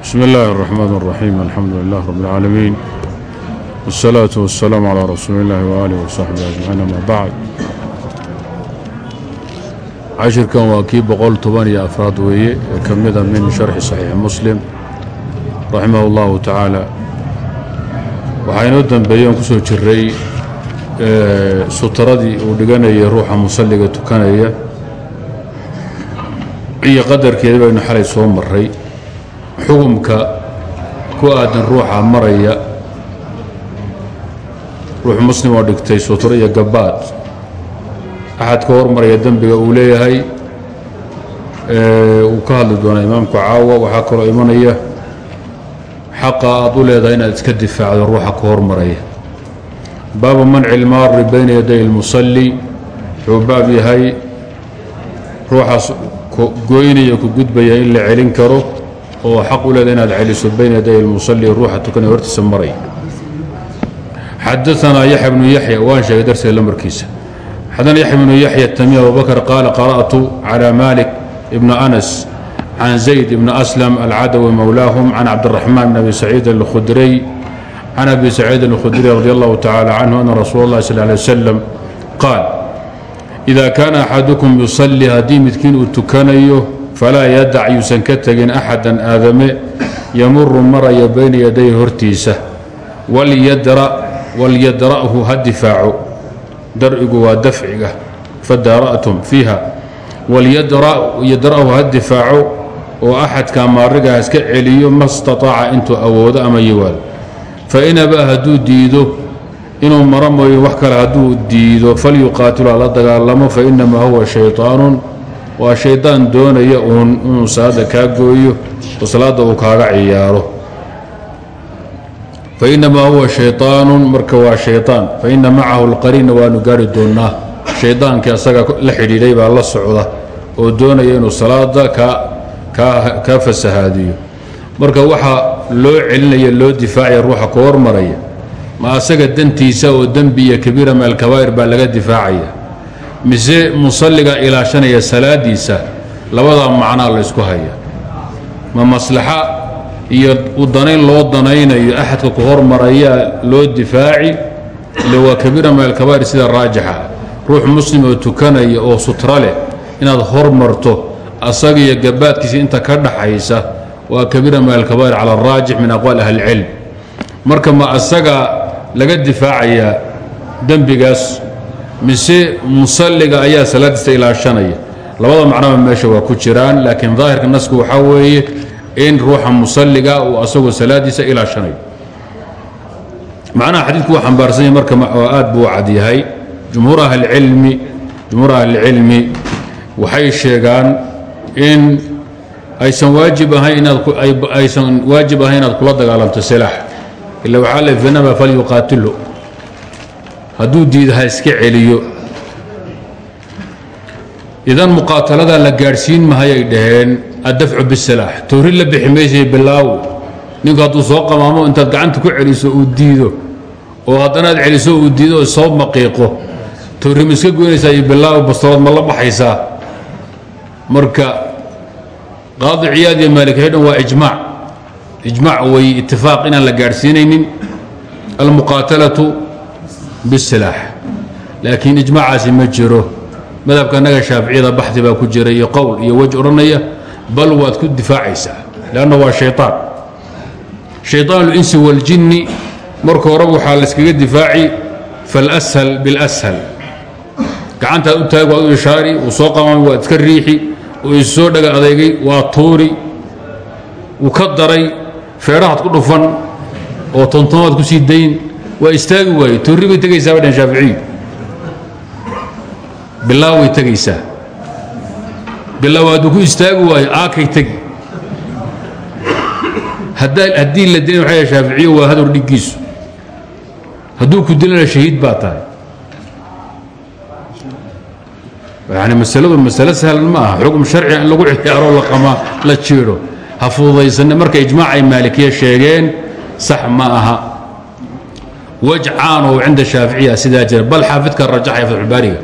بسم الله الرحمن الرحيم الحمد لله رب العالمين والصلاة والسلام على رسول الله وآله وصحبه أجمعين أما بعد cashirkan waa kii boqol toban iyo afraad weeye ee ka mida min sharxi saxiixi muslim raximah اllahu tacaala waxaa inoo dembeeyeen ku soo jiray sutaradii uu dhiganayay ruuxa musalliga tukanaya iyo qadarkeeda baynu xalay soo maray xukumka ku aadan ruuxa maraya ruux muslim oo dhigtay sutro iyo gabaad. Axad ka hormaraya dembiga uu leeyahay uu ka hadli doonaa imaamku caawa waxaa kaloo imanaya xaqa aad u leedahay inaad iska difaacdo ruuxa ka hormaraya. Baabu manci ilmaari bayna yaday اlmusalli wuxuu baab yahay ruuxaas goynaya ku gudbaya in la celin karo oo xaq u leedahay inaad celiso bayna yaday اlmusalli ruuxa tukanaya hortiisa maraya xadaanaa yaxya bnu yaxya waan sheegay darsiga lamarkiisa xadana yaxya bnu yaxya tamiim abubakr qaala qara'tu calى malik ibn anas can zayd ibn aslam alcadawi mowlaahum can cabdiraxmaan bn abi saciid alkhudriy can abi saciid alkhudriy radi allahu tacala canhu ana rasuula اllahi sal lay wasalam qaal ida kaana axadukum yusalli haddii midkiin uu tukanayo falaa yadac yuusan ka tegin axadan aadame yamuru maraya bayna yaday hortiisa. Walyadra'hu ha difaaco darcigu waa dafciga. Fadara'tum fiiha. Walyadra'hu ha difaaco oo axadka maariga iska celiyo ma staطaaca intuu awoodo ama yiwaado fain abaa hadduu diido inuu maro mooyo wax kale hadduu diido falyuqaatilu hala dagaalamo fainamaa huwa shayطaanun waa shaydaan doonaya uun inuu salaada kaa gooyo oo salaadda uu kaaga ciyaaro fainamaa huwa shayطaanun marka waa shayطaan faina macahu اlqariina waanu gaari doonnaa shaydaankii asaga la xidhiidhay baa la socda oo doonaya inuu salaada kaa fasahaadiyo marka waxaa loo celinaya loo difaacaya ruuxa ka hormaraya ma asaga dantiisa oo dembi iyo kabiira min alkabaa'ir baa laga difaacaya mise musalliga ilaashanaya salaadiisa labadaa macnaa la ysku haya. Ma maslaxa iyo u danayn loo danaynayo axadka ku hormarayaa loo difaaci ile waa kabiira min alkabaa'ir sida raajixa. Ruux muslim oo tukanaya oo sutra leh inaad hormarto asaga iyo gabaadkiisa inta ka dhaxaysa waa kabiira min alkabaa'ir cala araajix min aqwaal ahli اlcilm marka ma asaga laga difaacayaa dembigaas mise musalliga ayaa salaadiisa ilaashanaya labada macnaba meesha waa ku jiraan laakiin daahirka nasku waxaa weeye in ruuxa musalliga uu asagoo salaadiisa ilaashanayo macnaha xadiidku waa xambaarsanya marka aad buu cad yahay. Jumhuur ahlicilmi jumhuur ahlicilmi waxay sheegaan in aysan waajib ahayn inaadaysan waajib ahayn inaad kula dagaalamto silaax ila waxaa le finama falyuqaatilu hadduu diida ha iska celiyo. Idan muqaatalada la gaadhsiin mahayay dhaheen addafcu bisilaax toori la bixi maysay bilaaw. Ninku hadduu soo qamaamo intaad gacanta ku celiso uu diido oo haddanaad celiso uu diido oo soo maqiiqo. Toori ma iska goynaysaa iyo bilaaw bastoorad ma la baxaysaa? Marka qaadi ciyaad iyo maalikay dhan waa ijmaac. Ijmaac way itifaaq inaan la gaadhsiinaynin. Almuqaatalatu bisilaax laakiin ijmaacaasi ma jiro madhabka annaga shaaficiyada baxdi baa ku jira iyo qowl iyo wej odhanaya bal waad ku difaacaysaa leanna waa shayaan shayaan ulinsi waljinni marka hore waxaa layskaga difaaci falshal bilshal gacantaad u taag waad u ishaari wuu soo qamaamay waad iska riixi uu issoo dhaga waa tuuri ka daray feedhahaad ku dhufan oo tontomaad ku sii waa istaagi waaye toorri bay tegaysaa bay dhan shaaficiyu bilaaw way tegaysaa bilaaw hadduu ku istaagi waayo aakay tegi. Haddii la dilin waxay shaaficiyo waa hadur dhiggiisu. Hadduu ku dilana shahiid baa tahay. Yani masaladu masalo sahlan ma aha. Xukm sharciga in lagu ciyaaro la qamaa la jiidho ha fududaysanne marka ijmaacay maalikiya sheegeen sax ma aha wajcaan oo cinda shaaficiya sidaa jira. Bal xaafidka rajaxaya fatxulbaariga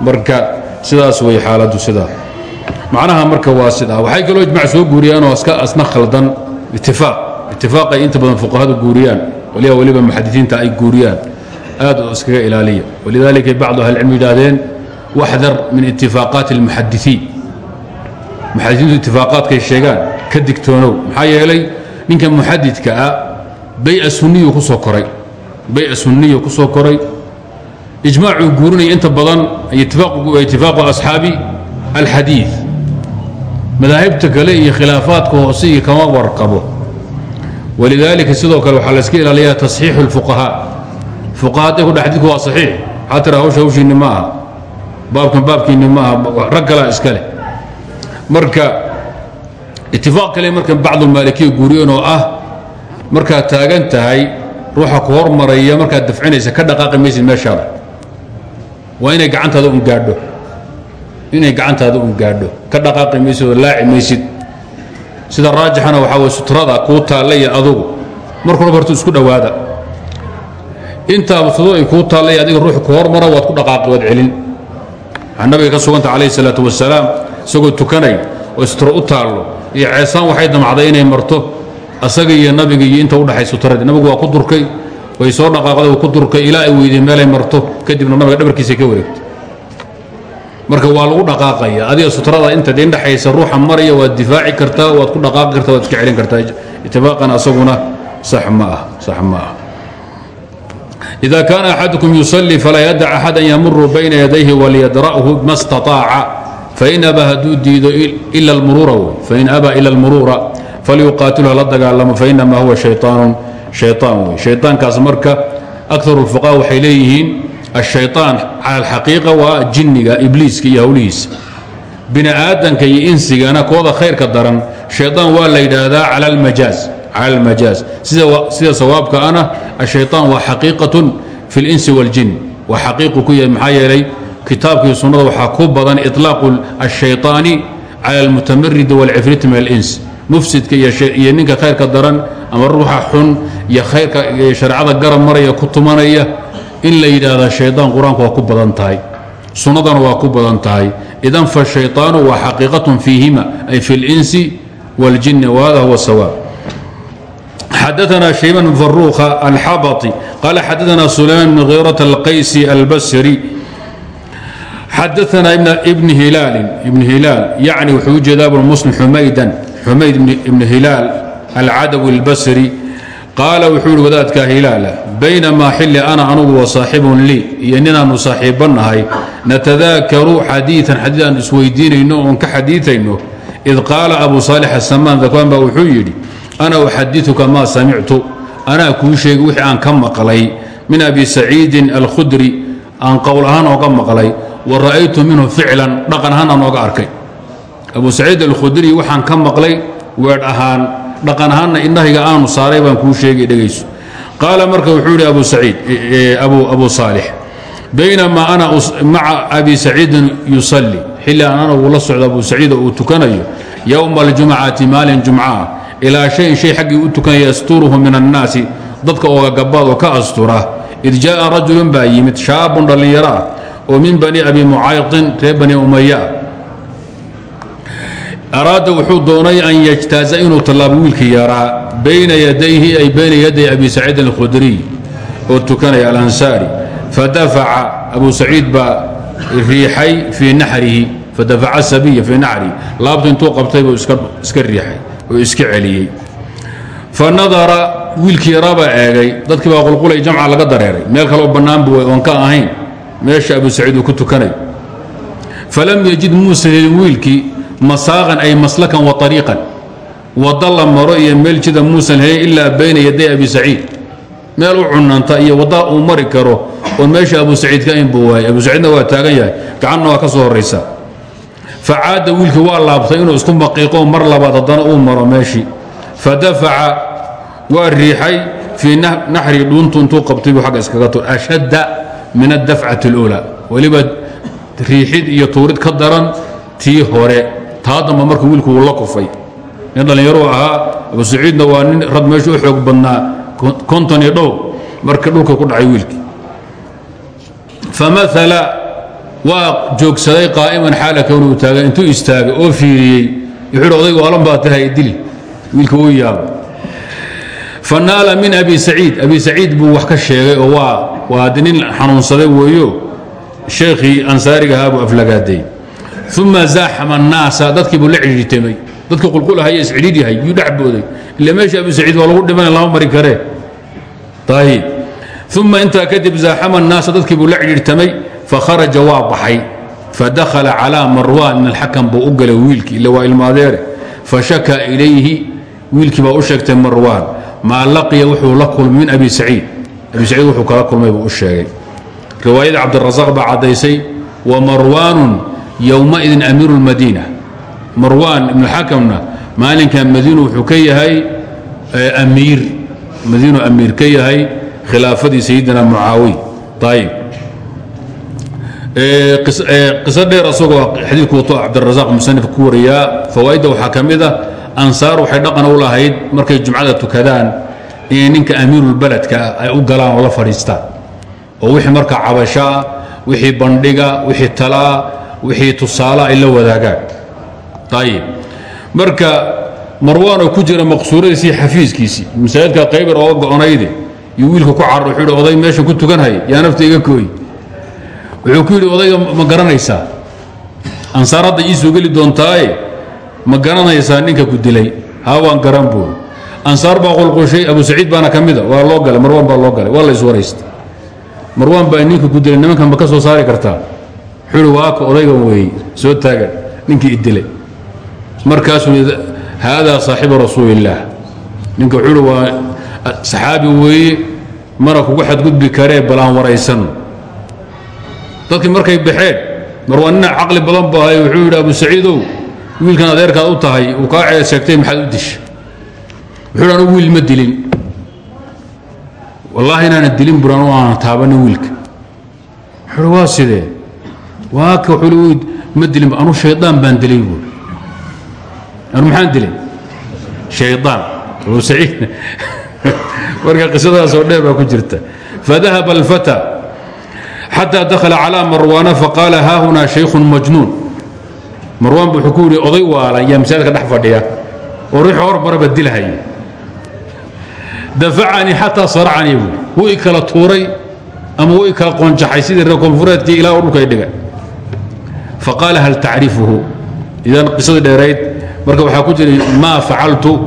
marka sidaas way xaaladdu sidaa. Macnaha marka waa sidaa. Waxay kaloo ijmac soo guuriyaan oo iska asna khaldan. Itifaaq itifaaqay inta badan fuqahadu guuriyaan. Waliba weliba muxadisiinta ay guuriyaan. Aad iskaga ilaaliya. Walidaalika bacdu ahlicilmi yidhaahdeen waxdar min itifaaqaati اlmuxadisiin muxadisiintu itifaaqaadkay sheegaan ka digtoonow. Maxaa yeelay ninka muxadidka ah bay-a sunniyu ku soo koray bay-a sunniyu ku soo koray. Ijmaacuu guurinaya inta badan itifaaqu asxaabi alxadiid madaahibta kale iyo khilaafaadka hoose iyo kama warqabo walidaalika sidoo kale waxaa layska ilaaliyaa tasxiixu اlfuqahaa fuqahada ku dhexdidku waa saxiix. Waxaa tira hawsha hawshiinni ma aha. Baabkan baabkiinni ma aha. Rag kalaa iska leh. Marka itifaaq kale marka bacdulmaalikiya guuriyeen oo ah ruuxa ku hormaraya markaad dafcinaysa ka dhaqaaqi maysid meeshaada. Waa inay gacantaada un gaadho. Inay gacantaada un gaadho. Ka dhaqaaqi maysid oo laaci maysid. Sida raajixana waxaa way sutrada kuu taalla adugu. Markuna hortu isku dhowaada. Intaaba sutradu ay kuu taalla adiga ruux ku hormara waad ku dhaqaaqi waad celin. Waxaa nabiga ka suganta calayhi salaatu wasalaam isagoo tukanay oo sutro u taallo. Iyo ceesaan waxay damacday inay marto asaga iyo nabiga iyo inta udhaxay sutradii nabigu waa ku durkay way soo dhaqaaqday uu ku durkay ilaa ay weydeen meelay marto kadibna nabiga dhabarkiisa ka wareegtay marka waa lagu dhaqaaqaya adiga sutrada inta indhaxaysa ruuxa maraya waad difaaci kartaa waad ku dhaqaaqi kartaa waad iska celin kartaa itifaaqan asaguna sax ma ah sax ma ah إذا كان أحدكم يصلي فلا يدع أحدا يمر بين يديه وليدرأه ما استطاع فإن أبى هدuu diido إلا المرور فإن أبى إلا المرور فليقاتله la dagaalamo فإنما هو شيطان شيطان wey شhayطاankaas marka أكثر الفقهاء waxay leeyihiin الشhayطاan calى الحaقيiقة waa jiniga ibliiska iyo howlihiisa بini aadamka iyo insigana kooda khayrka daran شhayطaan waa la yidhaahdaa calى الmaجاaز calى الmaجاaز sida sawaabka ana الشhayطaan waa xaقيiqaة في الإنس والجin waa xaqiiqu ku yahay maxaa yeelay kitaabkii sunnada waxaa ku badan iطlaaqu الشhayطaani calى اlmutamaridi wاlcifrit min اlins mufsidka iyo ninka khayrka daran ama ruuxa xun iyo khayrka shareecada garab maraya ku tumanaya in la yidhaahda shayطaan qur-aanku waa ku badan tahay sunnadana waa ku badan tahay idan faالشhayطaanu waa xaqiiqaة fiihima ay fi اlinsi wاljini whada huwa sawaab xadaثna شhayban بن فaruuخ الxabaطي qال xadaثna سulayman بن غيرة الqayسي الbsrي xadaثna ibn hilaal ibn hilaal yacni wuxuu u jeedaa bnu muslim xumaydan xumayd ibn hilaal alcadawi اlbasri qaala wuxuu ihi wadaadka hilaal baynamaa xilli ana anugu wasaaxibun lii iyo ninaannu saaxiibbannahay natadaakaru xadiian xadii aan isweydiinayno oon ka xadiiayno id qaala abu saalix asamaan dakwaan baa wuxuu yidhi ana uxadiuka maa samictu anaa kuu sheegi wixii aan ka maqlay min abi saciidin alkhudri aan qowl ahaan ooga maqlay wa ra'aytu minhu ficlan dhaqan ahaan aan ooga arkay abu saciid alkhudri waxaan ka maqlay weedh ahaan dhaqan ahaanna indhahayga aanu saaray baan kuu sheegay dhegayso. Qaala marka wuxuu yidhi abu saciid abu saalix baynamaa ana maca abi saciidin yusalli. Xilli aan anagu la socdo abu saciid oo uu tukanayo yowma aljumcati maalin jumcaah ilaa shayin shay xaggii u tukanaya yasturuhu min annaasi dadka ooga gabaad oo ka astura. Id jaءa rajulun baa yimid shaabun dhallinyaro ah oo min bani abi mucayqin reer bani umaya araada wuxuu doonay an yajtaaza inuu tallaabo wiilkii yaraa bayna yadayhi ay bayna yaday abi saciidin alkhudriy oo tukanaya alansaari. Fadafaca abu saciid baa riixay fii naxrihi fadafaca sabiya fii naxrihi laabtu intuu qabtay buu iska riixay oo iska celiyey fa nadara wiilkii yaraabaa eegay dadkii baa qulqulay jamca laga dareeray. Meel kaloo bannaanbu way oon ka ahayn. Meesha abu saciid ku tukanay. Falam yajid muusa helin masaaqan ay maslakan wa ariiqan wadda la maro iyo meel jida muusan helin ilaa bayna yaday abi saciid. Meel u cunanta iyo wadda uu mari karo oon meesha abu saciid ka ayn buu waayay. Abu saciidna waa taagan yahay gacanna waa ka soo horraysa. Fa caada wiilkii waa laabtay inuu isku maqiiqo mar labaad haddana uu maro meeshii fa dafaca waa riixay fii naxri dhuuntu intuu qabtay buu iskaga tur ashadda min adafcati اlأulaa weliba riixid iyo tuurid ka daran tii hore taa marka wiilku uu la kufay. Nin dhallinyaruu ahaa abu saciidna waa nin rag meesha u badnaa konton iyo dhow marka dhulka ku dhacay wiilkii. Famaala waa joogsaday qaa'iman xaala kowni uu taagay intuu istaagay oo fiiriyey. Wuxuu hi odaygu alan baa tahay dili uu yaabo fanaala min abi saciid. Abi saciid buu wax ka sheegay oo waa waa nin xanuunsaday weeyo sheekhii ansaariga ahaa buu uma zaaxama annaasa dadkii buu la cidhiitamay dadka qulqulahaya iscidhiid yahay yuu dhex booday ila meesha abi saciid waa lagu dhimana lama mari karee ayib uma intaa kadib zaaxama annaasa dadkii buu la cidhiirtamay fakharaja waa baxay fadakhala calaa marwaan min alxakam buu u galay wiilkii ila waa ilmaadeere fashaka ilayhi wiilkii baa u sheegtay marwaan maa laqiya wuxuu la kulmay abi saciid abi saciid wuxuu kala kulmay buu sheegay riwaayada cabdirasaaq baa caddaysay wa yowmaidin amiiru lmadiina. Marwaan ibnuxakamna maalinkan madiinu wuxuu ka yahay amiir. Madiinu amiir ka yahay khilaafadii sayidina mucaawiy. Ayib qiso dheer asagoo xadiidku wato cabdirasaaq musanif ku wariyaa fawaa'idda waxaa ka mid a ansaar waxay dhaqan u lahayd markay jumcada tukadaan inay ninka amiirulbeledka ah ay u galaan oo la fadhiistaan. Oo wixii marka cabashaa wixii bandhiga wixii talaa wixii tusaala ay la wadaagaan. Ayib marka marwaan oo ku jira maqsuuradiisii xafiiskiisii masaajidka qaybar ooga go'onayde iyo wiilka ku carar oday meeshan ku tukanhaya yaa nafta iga wuxuu ku yidhi odayga ma garanaysaa? Ansaar hadda ii soo geli ma garanaysaa ninka ku dilay? Haa waan garan buuri ansaar baa qulqushay abu saciid baana ka waa loo galay marwaan baa loo galay waa la iswaraystay marwaan baa ninka ku dilay nimankan ma ka soo saari kartaa wuxuu waaka odaygan weeye soo taagan ninkii i dilay. Markaasuu haadaa saaxibu rasuulillaah. Ninka wuxuu yidhi waa saxaabi weeye mana kugu xadgudbi karee bal aan waraysanno dadkii markay baxeen marwaan nina caqli badan bu ahay wuxuu yidhi abu saciidow wiilkan adeerkaad u tahay uu kaa ceed sheegtay maxaad u disha wuxuu yidhi anu wiil ma dilin. Wallaahi inaana dilin bur anu aanan taabanin wiilka. Wuxuu yidhi waa sidee waaka yidhi ma dilin anu shaydaan baan dilay buuri anu maxaan dilay shaydaan abu saciid marka qisadaasoo dheer baa ku jirta. Fadahaba alfata xatى dakla calى marwaana faqaala haahunaa shaykhun majnuun. Marwaan bu wuxuu ku yidhi oday waalan yaa masaajidka dhex fadhiya. Oo ruuxu hormaraba dilhaya dafacanii xataa saracanii buui wuu i kala tuuray ama wuu i kala qoonjaxay sidii reer koonfureedkii ilaa dhulka i dhigay faqaala hal tacrifuhu? Idan qisadii dheerayd marka waxaa ku jiray maa facaltu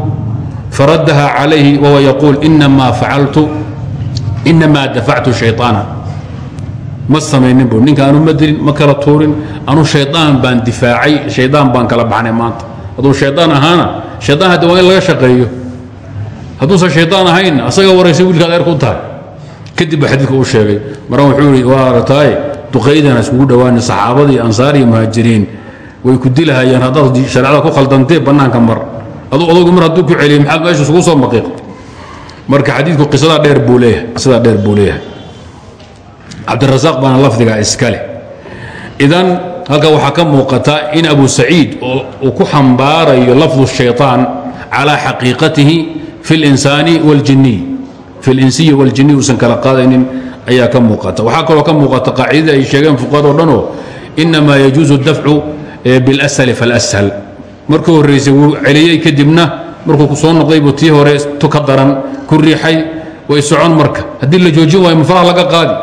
faraddaha calayhi wahuwa yaquul inamaa facaltu inamaa dafactu shayطaana ma samaynin bu ninka anu ma dilin ma kala tuurin anu shayaan baan difaacay shayaan baan kala baxnay maanta. Hadduu shayaan ahaana shayaan haddi waa in laga shaqeeyo. Hadduusan shayaan ahayn asaga waraysa wiilka adeerka u tahay kadib ba xadiidka u sheegay. Maran wuxuu yidhi waa aragtaaye duqaydana iskugu dhowaani saxaabadii ansaar iyo muhaajiriin way ku dilahayaan haddaad shareecada ku khaldantee bannaanka mar aduu odaygu mar hadduu ku celiyay maxaad meesha isugu soo maqiiqtay marka xadiidku qisadaa dheer buu leeyahay qisadaa dheer buu leeyahay cabdirasaaq baana lafdigaa iskale idan halka waxaa ka muuqata in abu saciid uu ku xambaarayo lafdu shayطaan calى xaqiiqatihi fi اlinsaani wاljiniy fi اlinsiyi wاljiniy uusan kala qaadaynin ayaa ka muuqata. Waxaa kaloo ka muuqata qaacidadii ay sheegeen fuqahado dhanoo inamaa yajuuzu dafcu biاlashali faاlashal markuu horraysay wuu celiyey kadibna markuu ku noqday buu tii hore ka daran ku riixay way socon marka. Haddii la joojin waayo mafaraha laga qaadi.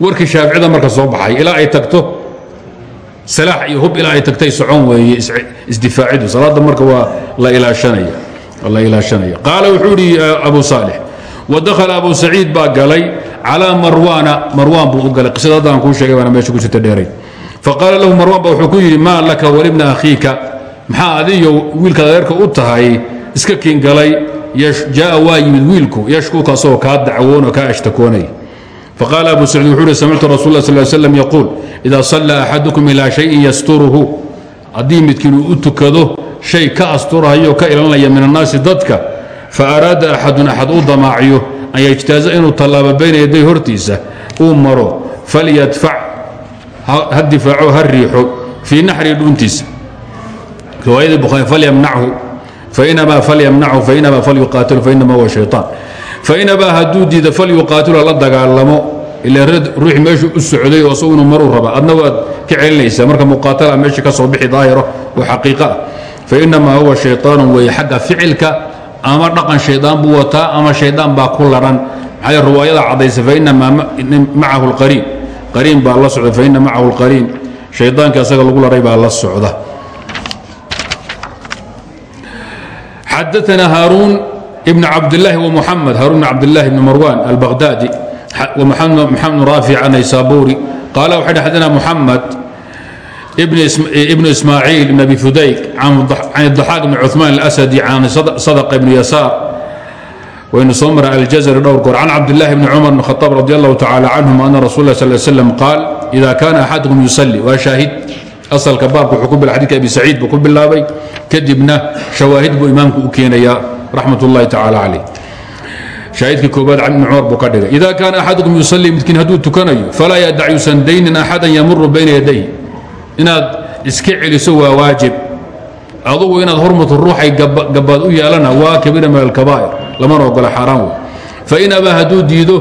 Warkii shaaficida marka soo baxay ilaa ay tagto salaax iyo hub ilaa ay tagtay socon weeye isdifaacidu. Salaadda marka waa la ilaashanaya la ilaashanaya. Qaala wuxuu yidhi abu saalix wadakhala abu saciid baa galay calaa marwaana marwaan buu u galay. Qisada haddaan kuu sheegay baana meesha kusita dheeray. Faqaala lahu marwaan ba wuxuu ku yidhi maa laka walibna akhiika? Maxaa adiyo wiilkaad adeerka u tahay? Iska kiingalay jaa waa yimid wiilku yashkuuka asagoo kaa dacwoon oo kaa ashtakoonaya faqaala abu saciid wuxuu ihi samictu rasul sal slam yaquul idaa sallaa axadukum ilaa shayin yasturuhu. Haddii midkiin uu u tukado shay ka asturahayo ka ilanaya min annaasi dadka faaraada axadun axad u damaaciyo an yajtaaza inuu tallaabo bayna yaday hortiisa uu maro falyadfac ha difaaco ha riixo fii naxri dhuuntiisa. Riwaayadii bukhaari falyamnachu fainamaa falyamnachu fainamaa falyuqaatilu fainama huwa shayطaan fainabaa hadduu diida falyuqaatilu hala dagaalamo ila ruuxi meeshuu u socday oo isagu inuu maruu raba. Adna waad ka celinaysaa marka muqaatala meesha ka soo bixi daahiro oo xaqiiqa. Ah fainamaa huwa shayطaanu weeye xagga ficilka ama dhaqan shaydaan buu wataa ama shaydaan baa ku laran. Maxaa riwaayada caddaysa fainamaa macahu lqariin qariin baa la socda faina macahu lqariin shaydaanka isaga lagu laray baa la socda. Xadaana haaruun ibn cabdilaahi wamuxamed haruun ibn cabdilaahi ibn marwan albaqhdaadi wamaxamed bn raafic anaysaabuuri qaala waxay dh muxamed ibn eh, ismaaciil ibn abi fudayg can daxaaq ibn cumaan asadi can sadqa ibn yasaar waynu soo mara aljazari dhowr goor. Can cabdillaahi bni cumar bn khaaab radi allahu tacaala canhuma ana rasul lah sal slam qaal ida kaana axadukum yusalli. Waa shaahid. Asalka baabka wuxuu ku bila xadidka abi saciid buu ku bilaabay. Kadibna shawaahid buu imaamku u keenayaa raxmat ullahi tacaala calayh haahidka kooaad bn cumar buu ka dhigay ida kaana axadukum yusalli midkiin hadduu tukanayo falaa yadac yusan daynin axadan yamuru bayna yaday inaad iska celiso waa waajib. Adugu inaad hormarto ruuxay gabaad u yeelana waa kabiira min alkabaa'ir lamana ogola xaaraan wey fain abaa hadduu diido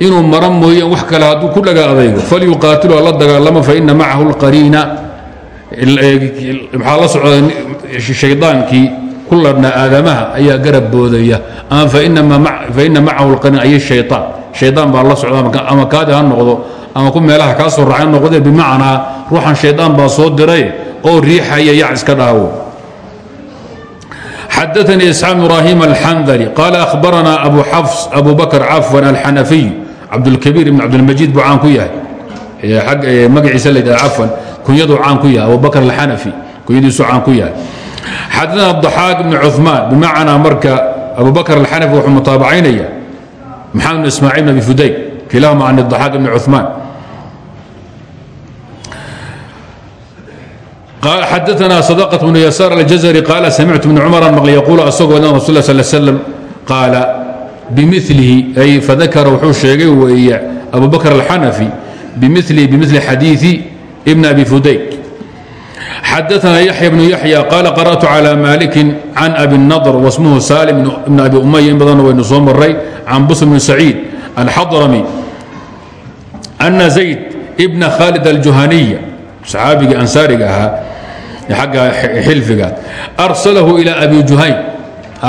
inuu mara mooyeen wax kale hadduu ku dhaga adaygo falyuqaatilu ha la dagaalamo faina macahu lqariina maxaa la socda shaydaankii ku aadamaha ayaa garab boodaya. Ama faina macahu lqariin ay shayaan shaydaan baa la socda ama kaadi ha noqdo ama ku meelaha kaa soo raacay noqde bimacnaa ruuxan shaydaan baa soo diray oo riixaya yac iska dhaawo. Xadaanii isxaaq ibraahim alxandari qaala ahbaranaa abu bakr cafwan alxanafiy cabdulkabiir ibn cabdilmajiid buu caan ku yahay. Magaciisa la ydhahda cafwan kunyaduu caan ku yahay abu bakr alxanafi kunyadiisuu caan ku yahay. Xadaana daxaaq ibn cumaan bimacnaa marka abu bakr alxanafi wuxuu mutaabacaynaya maxamed ibn ismaaciil ibn abi fudayg kilahuma can daxaaq ibni cumaan xadaana sadaqat bnu yasaar aljazari qaala samictu bn cumaran maql yaquulu asagoo nabiga rasul l sl slam qaala bimilihi ay fadakara wuxuu sheegay weeye abu bakr alxanafi bimilihi bimili xadiii ibn abi fudayk xadaana yaxya bnu yaxya qaala qara'tu cala maalikin can abi nadr wasmuhu salim ibn abi umaya in badanna waynu soo maray can busr bn saciid alxadrami ana zayd bna khaalid aljuhaniya saxaabigii ansaariga ahaa agga xilfiga arsalahu ilى abi juhaym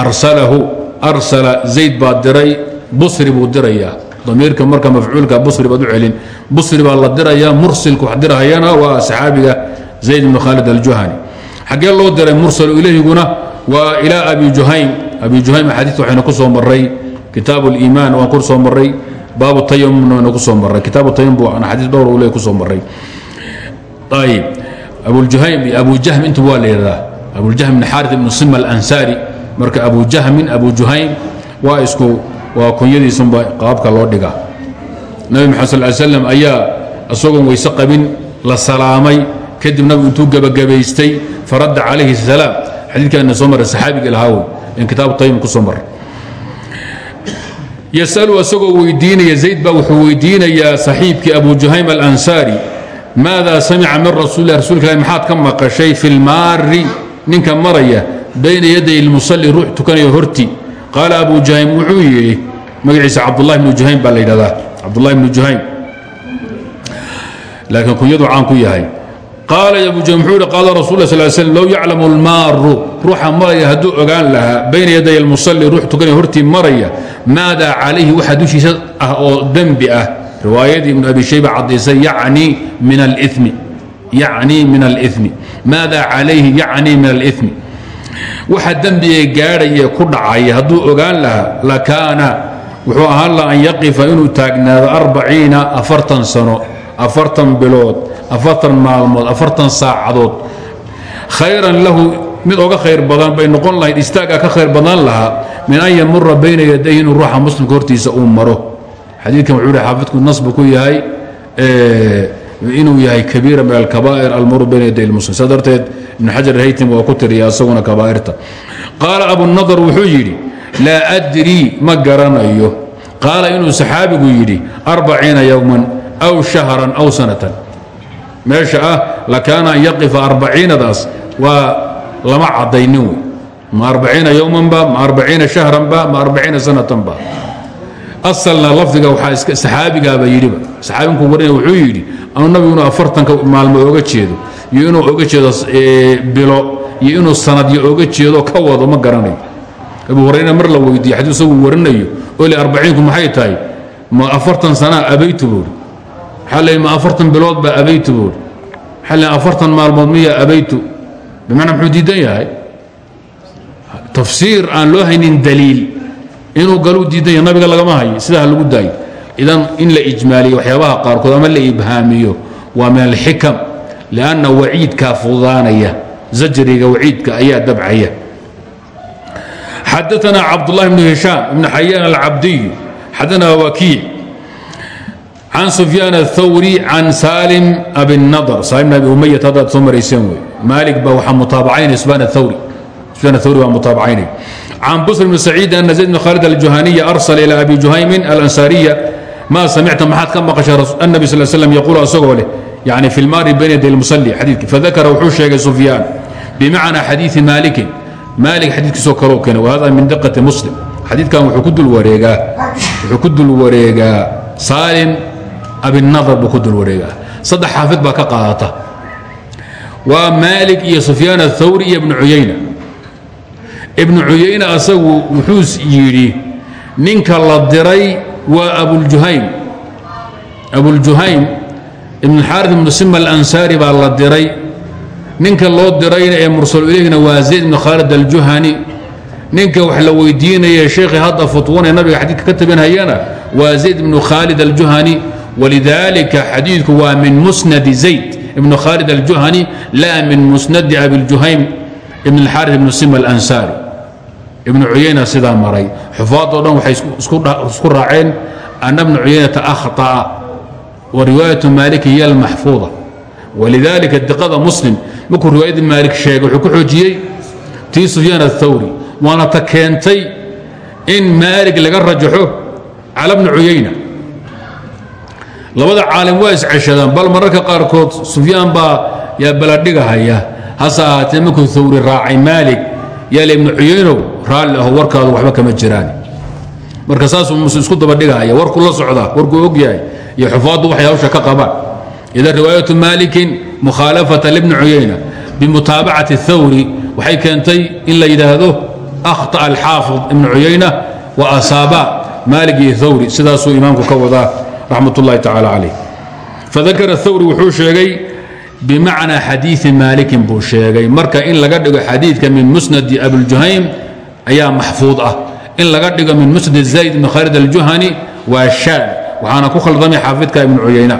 arsalahu arsala zayd baa diray busri buu dirayaa. Damiirka marka mafcuulka busri baad u celin. Busri baa la dirayaa mursilka wax dirahayana waa saxaabiga zayd bnu khaalid aljuhani. Xaggee loo diray mursalu ilayhiguna waa ilaa abi juhaym abi juhaym axaadiis waxaynu ku soo maray kitaab اliimaan waan ku soo maray baabu tayamumna waynu ku soo maray kitaabu tayamum buu xadiis dhowr uu le ku soo maray ayib abujuhaym iyo abu jahm intuba waa la yidhahdaa abujahm bn xaari ibnu sima alansaari marka abu jahmin abu juhaym waa isku waa kunyadiisunba qaabka loo dhigaa nabi maxamed sal slam ayaa isagoon weyse qabin la salaamay kadib nabigu intuu gebagabaystay faradda calayhi salaam xadiidkaana soo maray saxaabiga ilhaawoy in kitaabu taym ku soo maray yasalu isagoo weydiinaya zayd baa wuxuu weydiinayaa saxiibkii abu juhaym alansaari maada samica min rasuulilah rasuulka ilahi maxaad ka maqashay fi lmaari ninka maraya bayna yaday lmusalli ruux tukanaya horti qaala abu juhaym wuxuu yidhi magaciisa cabdullahi bnu juhaym baa la yidhahdaa cabdullahi bnu juhaym laakiin kunyadu caan ku yahay qaala abu juhaym wuxuu yidhi qaala rasul sal slm low yaclamu lmaaru ruuxa maraya hadduu ogaan lahaa bayna yaday almusalli ruux tukanaya hortii maraya maada calayhi waxa dushiisa ah oo dembi ah riwaayadii ibnu abi shayba cadaysay yacni min alimi yacni min alimi maada calayhi yacni min alimi waxa dembiga gaadhaye ku dhacaya hadduu ogaan lahaa lakaana wuxuu ahaan laha an yaqifa inuu taagnaado arbaciina afartan sano afartan bilood afartan maalmood afartan saacadood. Khayran lahu mid oga khayr badan bay noqon lahayd istaagaa ka khayr badan lahaa min an yamura bayna yaday inuu ruuxa muslimka hortiisa uu maro xadiidkan wuxuu hi xaafidku nasbu ku yahay inuu yahay kabiira min alkabaa'ir almuru bayna yaday lmuslim saa darteed ibn xajar haytim waa ku tiriya isaguna kabaa'irta. Qaala abunadar wuxuu yidhi laa adrii ma garanayo. Qaala inuu saxaabigu yidhi arbaciina yowman aw shahran aw sanatan. Meesha ah lakaana an yaqifa arbaciinadaas waa lama caddaynin wey ma arbaciina yowman ba ma arbaciina shahran ba ma arbaciina sanatan ba asalna lafdiga iska saxaabigaaba yidhiba saxaabinku warinaya wuxuu yidhi anu nabigu afartanka maalmood oga jeedo iyo inuu oga jeedo bilo iyo inuu sanadyo oga jeedo ka wado ma garanayo. Abu hurayra mar la weydiiye xadii isagu warinayo oo le arbaciinku maxay tahay? Ma afartan sanaa abaytu buuri waxaa le ma afartan bilood baa abaytu buuri waxaa le afartan maalmood miya abaytu? Bimacnaa muxuu diidan yahay? Tafsiir aan loo haynin daliil inuu galuu diidanya nabiga lagama hayo sidaa lagu daayo idan in la ijmaaliyo waxyaabaha qaarkood ama la ibhaamiyo waa min alxikam lanna waciidkaa fudaanaya zajriga waciidka ayaa dabcaya. Xadaana cabdulahi bnu hishaam ibn xayaan alcabdiyu xadaana wakiic can sufyaan athawri can salim abinadr salimn abi umayat haddaad soo marayseen wey maalik baa waxaa mutaabacaynaya sufyaan athawri sufyaan athawri baa can busr bn saciid ana zayd bn khaalid aljahaniya arsala ilى abi juhaymin alansaariya ma samicta maxaad ka maqashay annabi sal slam yaquulu asagoo leh yani fi lmaari bayna yaday lmusalli xadiidki fadakara wuxuu sheegay sufyaan bimacnaa xadiidi maalikin maalik xadiidkiisoo kaloo keenay wahada min diqati muslim xadiidkan wuxuu ku dul wareegaa wuxuu ku dul wareegaa saalim abinadar buu ku dul wareegaa saddex xaafid baa ka qaadata waa maalik iyo sufyaan athawri iyo ibnu cuyayna ibnu cuyayna asagu wuxuu yidhi ninka la diray waa abuljuhaym abuljuhaym ibn xaari ibnu sima alansaari baa la diray. Ninka loo dirayna ee mursal ileyhna waa zayd ibnu khaalid aljuhani. Ninka wax la weydiinaya sheekhii hadda futwanee nabiga xadiidka ka tabinhayana waa zayd ibnu khaalid aljuhani. Walidaalika xadiidku waa min musnadi zayd ibnu khaalid aljuhani laa min musnadi abiljuhaym ibn alxaari ibnu sima alansaari ibnu cuyayna sidaa maray. Xufaadoo dhan waxay isku raaceen ana bna cuyaynata akhطa'a wa riwaayatu maaliki hiya almaxfuuda walidaalika diqada muslim markuu riwaayadii maalik sheegay wuxuu ku xoojiyey tii sufyaan athawri waana ta keentay in maalik laga rajaxo cala bni cuyayna labada caalim waa isceshadaan bal mararka qaarkood sufyaan baa yaa baladhigahaya hase ahaatee markuu thawri raacay maalik? Yaale ibnu cuyaynow raalli aho warkaadu waxba kama jiraan. Marka saasuu mus isku dabadhigahaya warku la socdaa warkuu og yahay iyo xufaaddu waxay hawsha ka qabaan idan riwaayatu maalikin mukhaalafata libni cuyayna bimutaabacati thawri waxay keentay in la yidhaahdo akhطأ alxaafid ibnu cuyayna wa asaaba maalik iyo thawri sidaasuu imaamku ka wadaa raxmat tacaala calayh. Fadakara thawri wuxuu sheegay bimacnaa xadiii maalikin buu sheegay. Marka in laga dhigo xadiidka min musnadi abiljuhaym ayaa maxfuud ah. In laga dhigo min musnad zayd ibn khaalid aljuhani waa shaad. Waxaana ku khaldamay xaafidka ibnu cuyayna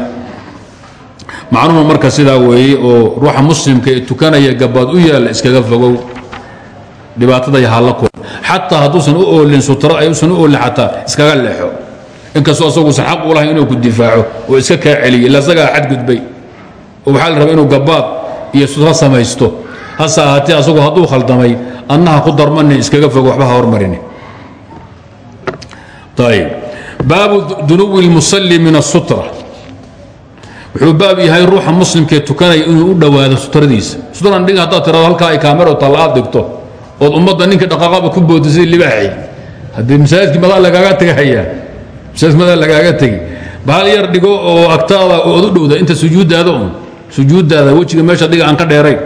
macnuhu marka sidaa weeye oo ruuxa muslimka ee tukanaya gabaad u yaalla iskaga fogow. Dhibaatada halla ku xataa hadduusan u oolin sutro ay usan u oolin xataa iskaga leexo. Inkastoo asaguusan xaq u lahay inuu ku difaaco oo iska kaa celiyo ila isagaa xadgudbay oo waxaa la rabaa inuu gabaad iyo sutro samaysto hase ahaatee asagu hadduu khaldamay annaha ku darmanin iskaga fogo waxba ha hormarini ayb baabu dunuwi اlmusalli min الsutra wuxuu baab yahay ruuxa muslimkee tukanaya inuu u dhowaado sutradiisa sutran dhig haddaad tirado halkaa ay kaamero talla aad dhigto ood ummadda ninka dhaqaaqaba ku boodo sidii libaaxi haddii masaajidkii madaa lagaaga tegahayaa masaajidki madaa lagaaga tegi bahal yar dhigo oo agtaada ood u dhowda inta sujuuddaada un sujuuddaada wejiga meesha dhiga aan ka dheerayn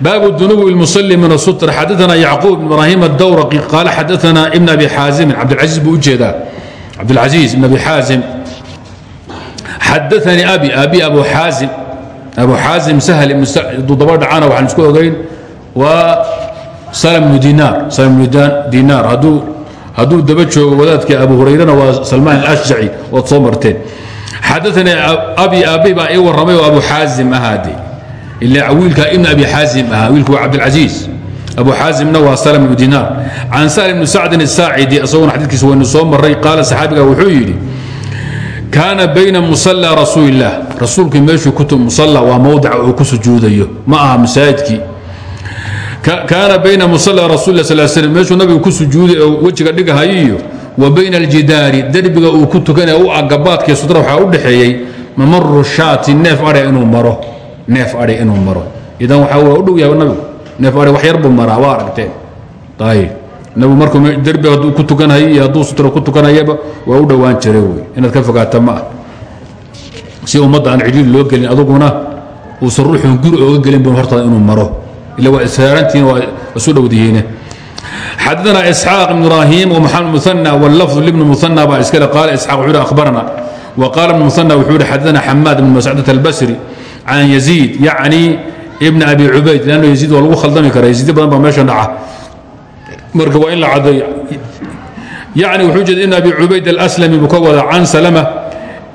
baabu dunuwi اlmusalli min الsutra xadaana yacquub ibn ibraahim الdawraqi qaala xadaana ibn abi xaazimin cabdilcasiis buu u jeedaa cabdilcasiis ibn abi xaazim xadaanii abi abi abu xaazim abu xaazim sahl ibnu daba dhacana waxaan isku ogayn waa salm ibnu dinaar salm ibnu dinaar hadduu hadduu daba joogo wadaadkii abu hurayrana waa salmaan alashjaci ood soo marteen xadaanii abi aabi baa ii warramay oo abu xaazim ahaade ila wiilkaa ibn abi xaazim ahaa wiilku waa cabdilcasiis abu xaazimna waa salm ibnu dinaar can sahl ibnu sacdin asaacidi isaguna xadiidkiisa waynu soo maray qaala saxaabiga wuxuu yidhi kaana bayna musala rasuuli illaah rasuulkii meeshuu ku musala waa mowdica uu ku sujuudayo ma aha masaajidkii kaana bayna musala rasul sal slam meeshuu nabigu ku sujuuday oo wejiga dhigahayiyo wa bayna aljidaari derbiga uu ku tukanaya u agabaadkii waxaa u dhexeeyey mamaru shaati neef adhe inuu maro neef adhe inuu maro. Idan waxaa waa u dhow yahay nabigu neef adhe wax yar buu maraa waa aragteen. Ayib nabigu markuu derbi hadduu ku tukanhayo iyo hadduu sutra ku tukanayaba waa u dhowaan jiray wey. Inaad ka fogaata ma si ummadda aan cidhiiri loo gelin aduguna uusan ruuxun guri ooga gelin bu hortaada inuu maro. Ila waa isaarantihiin waa isu dhowdihiine xadana isxaaq ibn ibrahim wmaxamed muana wlafdu libni muana baa iskale qaala isxaq wuxuu hi akhbarana wa qaala ibn muana wuxuu hi xadana xamaad ibn mascudat albasri can yaziid yacni ibn abi cubayd lanno yaziid waa lagu khaldami kara yaziidyo badan baa meesha dhaca marka waa in la cadeeyo yani wuxuu jeeda ibn abi cubayd alslami buu ka wada can salama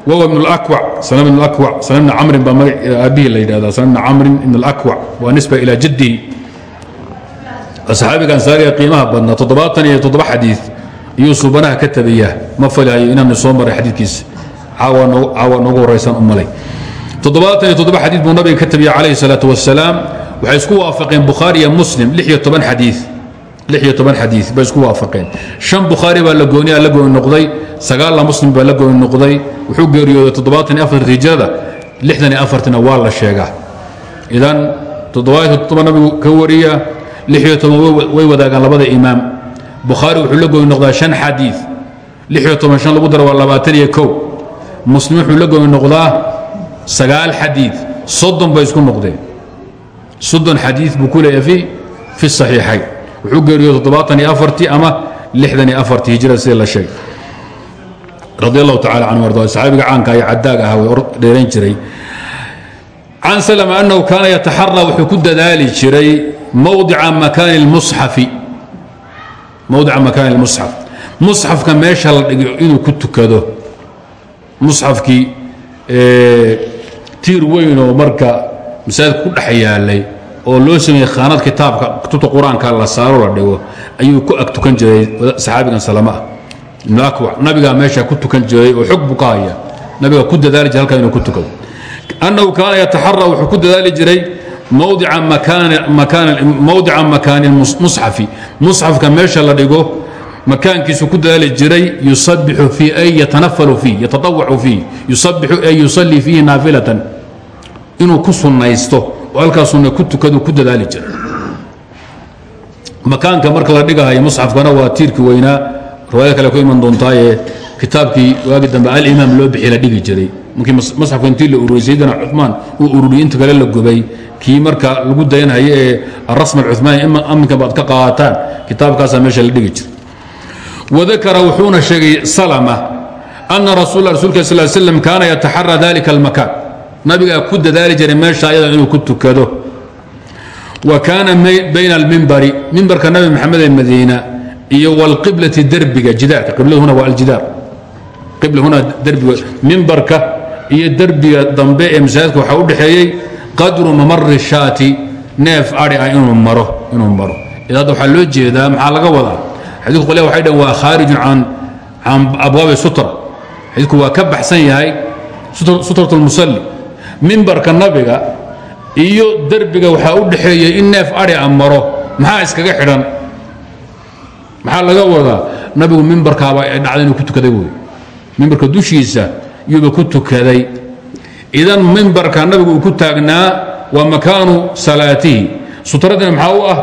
wawa ibn اlakwac salama ibn اlakwac salama ibn camrin baa magac aabihii la yidhahda salama ibn camrin ibn اlakwac waa nisba ila jaddihi saxaabiga ansaariga qiimaha badnaa toddobaatan iyo toddoba xadiid iyuu suubanaha ka tabayaa ma falihayo inaanu soo maray xadiidkiisa. Caawa noogu horaysan u malay. Toddobaatan iyo toddoba xadiid buu nabiga ka tabiya calayhi salaatu wasalaam waxay isku waafaqeen bukhaari iyo muslim lix iyo toban xadiid lix isku waafaqeen. Shan bukhaari baa la gooniya la gooni noqday. Sagaalna muslim baa la gooni noqday. Wuxuu geeriyooday toddobaatan iyo afarta hijrada lixdan iyo afartina waa la sheegaa. Idan toddobaatan toddoba nabigu ka wariya lixiyo toban way wadaagaan labada imaam. Bukhaari wuxuu la gooni noqdaa shan xadiid lixiyo toban shan lagu daro waa labaatan iyo kow. Muslim wuxuu la gooni noqdaa sagaal xadiid soddon bay isku noqdeen. Soddon xadiid buu ku leeyahay fi fi saxiixayn wuxuu geeriyo toddobaatan iyo afartii ama lixdan iyo afartii hijrada sida la sheegay. Radi allahu tacala canhu arda saxaabiga caanka iyo cadaag ahaa way dheerayn jiray. Can salama annahu kaana yataxaraa wuxuu ku dadaali jiray mowdica makaani lmusxafi. Mowdica makaani lmusxaf. Musxafka meesha la dhigo inuu ku tukado. Musxafkii tiir weyn oo marka masaajidka ku dhex yaalay oo loo sameeyey khaanad kitaabka kutubta qur'aanka la saaro la dhigo ayuu ku ag tukan jiray saxaabigan salamaah ibnu akwac nabigaa meesha ku tukan jiray oo xog buu ka haya nabiga ku dadaali jiray halkaa inuu ku tukado. Annahu kaana yataxara wuxuu ku dadaali jiray mowdica makaani musxafi. Musxafka meesha la dhigo makaankiisu ku dadaali jiray yusabixu fii ay yatanafalu fii yatatawacu fii yusabixu ay yusalii fiihi naafilatan. Inuu ku sunnaysto oo halkaa sunna ku tukadu ku dadaali jiray. Makaanka marka la dhigahayo musxafkana waa tiirkii weynaa. Riwaayad kale ku iman doontaaye kitaabkii waagi dambe alimaam loo bixi la jiray markii masxafka intii la ururiyey sayidina cumaan uu ururiyey inta kale la gubay. Kii marka lagu dayanhayo ee arasm alcumaani aminkan baad ka qaataan kitaabkaasaa meesha la dhigi jiray. Wadakara wuxuuna sheegay salama ana rasul rasulka sal slam kaana yataxara dalika almakaan. Nabigaa ku dadaali jiray meesha ayada inuu ku tukado. Wa kaana bayna almimbari mimbarka nabi maxamed ee madiina iyo wlqiblati derbiga jidaarka qibladu huna waa aljidaar. Qibla huna derbiga mimbarka iyo derbiga dambe ee masaajidka waxaa u dhexeeyey qadru mamari shaati neef ari ah inuu maro inuu maro. Hadda waxaa loo jeedaa maxaa laga wadaa? Xadiidku qolya waxay dhaheen waa khaarijun can can abwaabi sutra. Xadiidku waa ka baxsan yahay sutrat lmusalli mimbarka nabiga iyo derbiga waxaa u dhexeeyey in neef ari a maro maxaa iskaga xidhan? Maxaa laga wadaa? Nabigu mimbarkaaba dhacda inuu ku tukaday wey mimbarka dushiisa yuuba ku tukaday idan mimbarka nabigu uu ku taagnaa waa makaanu salaatihi sutradina maxaa u ah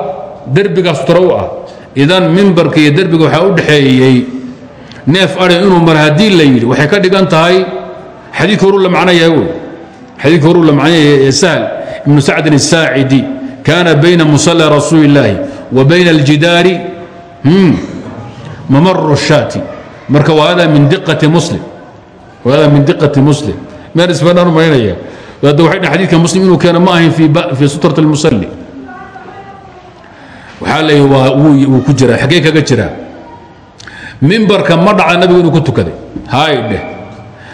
derbigaa sutra u ah idan mimbarka iyo derbiga waxaa u dhexeeyey neef ari inuu maro haddii la yidhi waxay ka dhigan tahay xadiidka horuu la macno yahay wey xadiidka horuu la macno yahay ee sahl ibnu sacdin الsaacidi kaana bayna musala rasuuli اllaahi wa bayna aljidaari mamaru shaati marka waa hada min diqati muslim waa hada min diqati muslim meel isbanaan u malaynaya hadda waxay dhahay xadiidka muslim inuu keeno ma ahayn fii sutrat almusalli waxaa waa wuu ku jiraa xaggee kaga jiraa mimbarka ma dhaca nabigu inuu ku tukaday haay dheh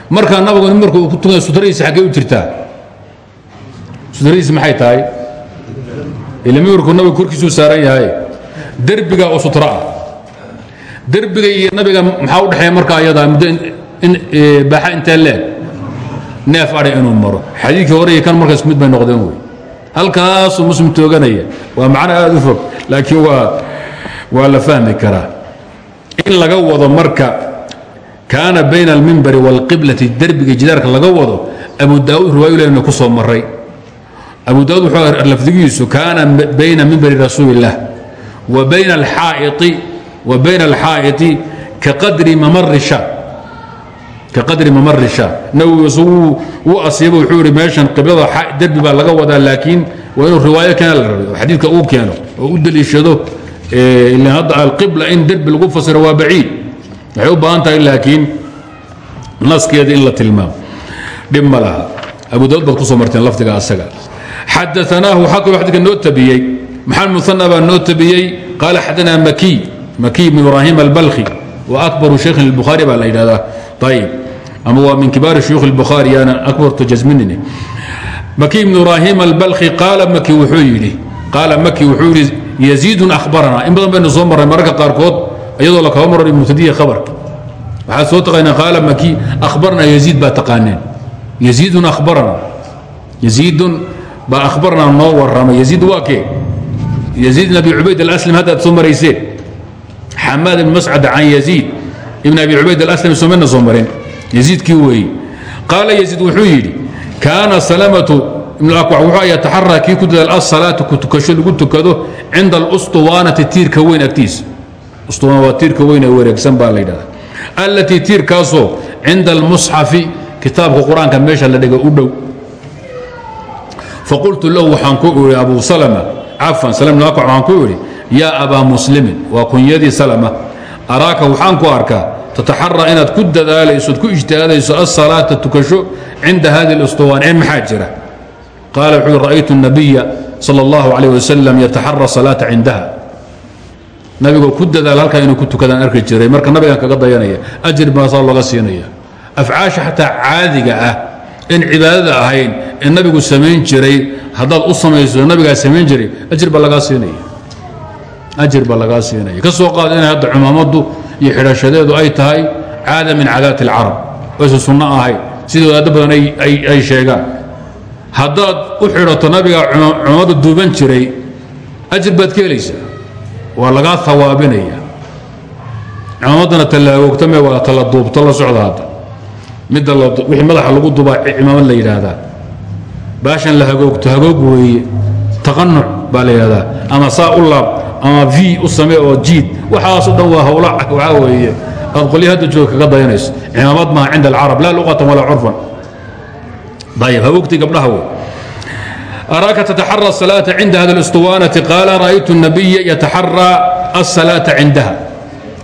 markaa nabigu mimbarka uu ku tukaday sutradiisa xaggee u jirtaa sutradiisa maxay tahay ila mimbarku nabigu korkiisuu saaran yahay derbiga oo sutra ah derbiga iyo nabiga maxaa u dhexeeya markaa ayadaa muddo baaxa intee leeg? Neef adhi inuu maro. Xadiidkii hore kan marka isku mid bay noqdeen wey. Halkaasuu muslim tooganaya. Waa macno aad u fog laakiin waa waa la fahmi karaa. In laga wado marka kaana bayna almimbari wاlqiblati derbiga jidaarka laga wado abu daauud riwaayu lena ku soo maray abu daauud wuxuu lafdigiisu kaana bayna mimbari rasuuli اllah wa bayna bayna alxaa'iti kaqadri mamari shaa kaqadri mamari shaa nabigiisu wuu asiibo wuxuu meeshan qiblada derbi baa laga wadaa laakiin waa inuu riwaayo keena la uu keeno oo u deliishado ilan hadda alqibla in derbi lagu fasiro waa baciid waxay u baahan laakiin naskeeda in la tilmaamo dhib abu daud baad ku soo marteen lafdiga asaga xadaanaahu waxaa kaloo xadidka noo tabiyey maxamed muana baa noo tabiyey qaala xadaanaa makiy makiy ibn ibraahim albalkhi wa ama waa min kibaari shuyuukh اlbukhaari yaana akbartu jasminine maki ibn ibraahim albalkhi qaala maki wuxuu yidhi qaala maki wuxuu yidhi yaziidun akhbaranaa in badan baynu soo marray mararka qaarkood iyadoo la kaba marar mubtadiya khabarka waxaad soo taqaaneen qaala maki akhbarnaa yaziid baa taqaaneen yaziidun akhbaranaa yaziidun baa akhbarnaa noo warramay yaziid waa kee yaziid ibn abi cubayd alaslam haddaad soo marayseen xamaad ibn mascad can yaziid ibn abi cubayd alaslam soomana soo mareen. Yaziidkii weeye qaala yaziid wuxuu yidhi kaana salamatu ibn akwac wuxuu yataxaraa kii ku dadaal asalaata ku tukasho lagu tukado cinda alustuwaanati tiirka weyn agtiisa. Ustuwaan waa tiirka weyn ee wareegsan baa la yidhahda allatii tiirkaasoo cinda almusxafi kitaabka qur'aanka meesha la dhiga u dhow. Faqultu lahu waxaan ku idhi abu salama cafan salam ibn akwac waxaan ku idhi yaa araaka waxaan ku arkaa tataxaraa inaad ku dadaalayso od ku ijtihaadayso asalaata tukasho cinda hadi اlsطuwaan ee maxaa jira qaala wuxuu ra'aytu الnabiya salى اllahu عalيه wasalam yataxara salaata cindaha nabigoo ku dadaal halkaa inuu ku tukadaan arki jiray marka nabigan kaga dayanaya ajir baasaa looga siinaya afcaasha xataa caadiga ah in cibaadada ahayn ee nabigu samayn jiray haddaad u samayso nabigaa samayn jiray ajir baa lagaa siinaya ajir baa lagaa siinaya. Ka soo qaada inay hadda cumaamaddu iyo xidhashadeedu ay tahay caada min caadaati اlcarab oysan sunno ahayn sida wadaaddo badan ay sheegaan. Haddaad u xidhato nabiga cumamadda duuban jiray ajir baad ka helaysaa. Waa lagaa hawaabinaya cumaamaddana tallaagoogta mee waa tala duubto la socda hadda. Midda wixii madaxa lagu dubaa cimaamad la yidhaahdaa. Baashan la hagoogto hagoog weeye. Taqanuc baa la yidhahdaa ama saa u laab ama v u samee oo jiid waxaasoo dhan waa hawla waxaa weeye aad qolya hadda jooga kaga dayanayso cimaamad maaha cinda alcarab laa luqatan walaa curfan ayib hagoogtii gabdhaha wey araaka tataxara الsalaaةa cinda hada اlاsطuwaanati qaala ra'aytu الnabiya yataxaraa الsalaaةa cindaha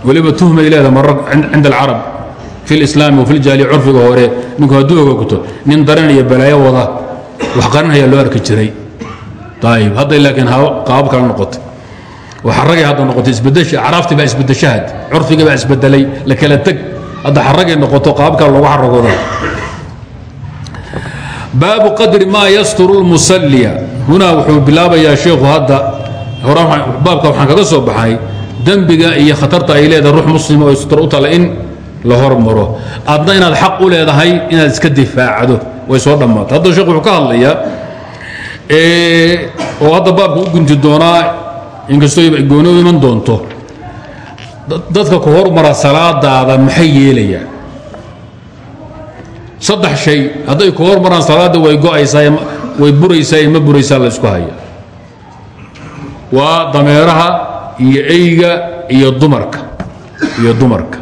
weliba tuhmay leeda maro cinda alcarab fi اlislaami wafi ljaaliya curfiga hore ninku hadduu ogogto nin daranaya balaayo wada wax qarinaya loo arki jiray ayib hadday laakiin qaabab kala noqotay xaragay hadda noqotay isbedesha acraaftii baa isbedeshahad. Curfigii baa isbedelay la kala teg hadda xaragay noqoto qaab kale loogu xaragooda. Baabu qadri maa yasturu lmusalliya hunaa wuxuu bilaabayaa sheekhu hadda baabka waxaan kaga soo baxay dembiga iyo khatarta ay leedahay ruux muslima oo sutur u tala in la hormaro. Adna inaad xaq u leedahay inaad iska difaacdo way soo dhammaato hadda sheekhu wuxuu ka hadlayaa oo hadda baabka u gunti doonaa inkastoo gooni u iman doonto dadka ku hormara salaadaada maxay yeelayaan? Saddex shay hadday ku hormaraan salaadda way go'aysaa way buraysaa ma buraysaa la isku haya waa dameeraha iyo eyga iyo dumarka iyo dumarka.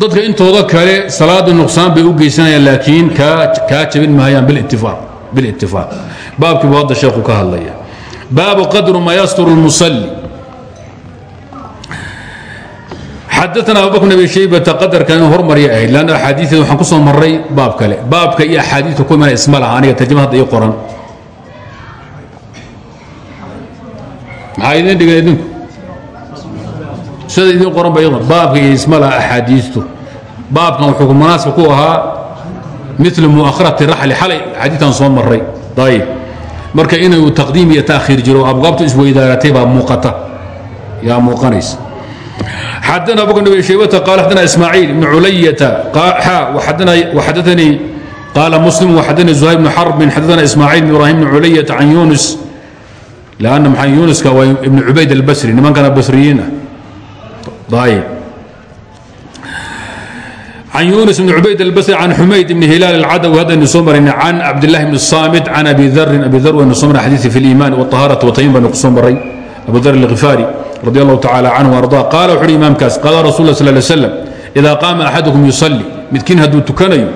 Dadka intooda kale salaadda nuqsaan bay u geysanayaan laakiin kaa jabin mahayaan bilitifaaq bilitifaaq baabkii buu hadda sheekhu ka hadlaya baabu qadru ma yasturu اlmusalli xadaana abubakr abi shaybata qadarka inuu hormarya ahayd lann axaadiideed waxaan ku soo maray baab kale. Baabka iyo axaadiidka ku imana isma laha aniga tarjama hadda ii qoran. Maxaa idin dhigan idinku? Sida idin qoran ba iyaduna. Baabka iyo isma laha axaadiistu baabkan wuxuu munaasib ku ahaa milu mu'akharati raxli xalay. Axaadiitan soo maray ayib marka inuu taqdiim iyo taakhiir jiro abgaabtu isweydaaratay baa muuqata. Yaa muuqanaysa. Xadana abu bn shaybata qaal xadana ismaaciil ibn culayata waxadaanii qaala muslim waxadani zuhayr bn xarbin xadana ismaaciil bn ibrahim bn culayata can yunus lanna maxaa yunuska waa ibn cubayd albasri nimankana basriyiin ah. Ayib can yunus bn cubayd albasri can xumayd ibn hilaal alcadawi haddaynu soo marayna can cabdillahi bn saamit can abi darin abi dar waynu soo maray xadiisi fi liimaan wطahaarati watayin baynu ku soo maray abu dar alkhifaari radi allahu tacala canhu arda qaala wuxu uhi imaamkaas qaala rasul sl ly slam idaa qaama axadukum yusalli midkiin hadduu tukanayo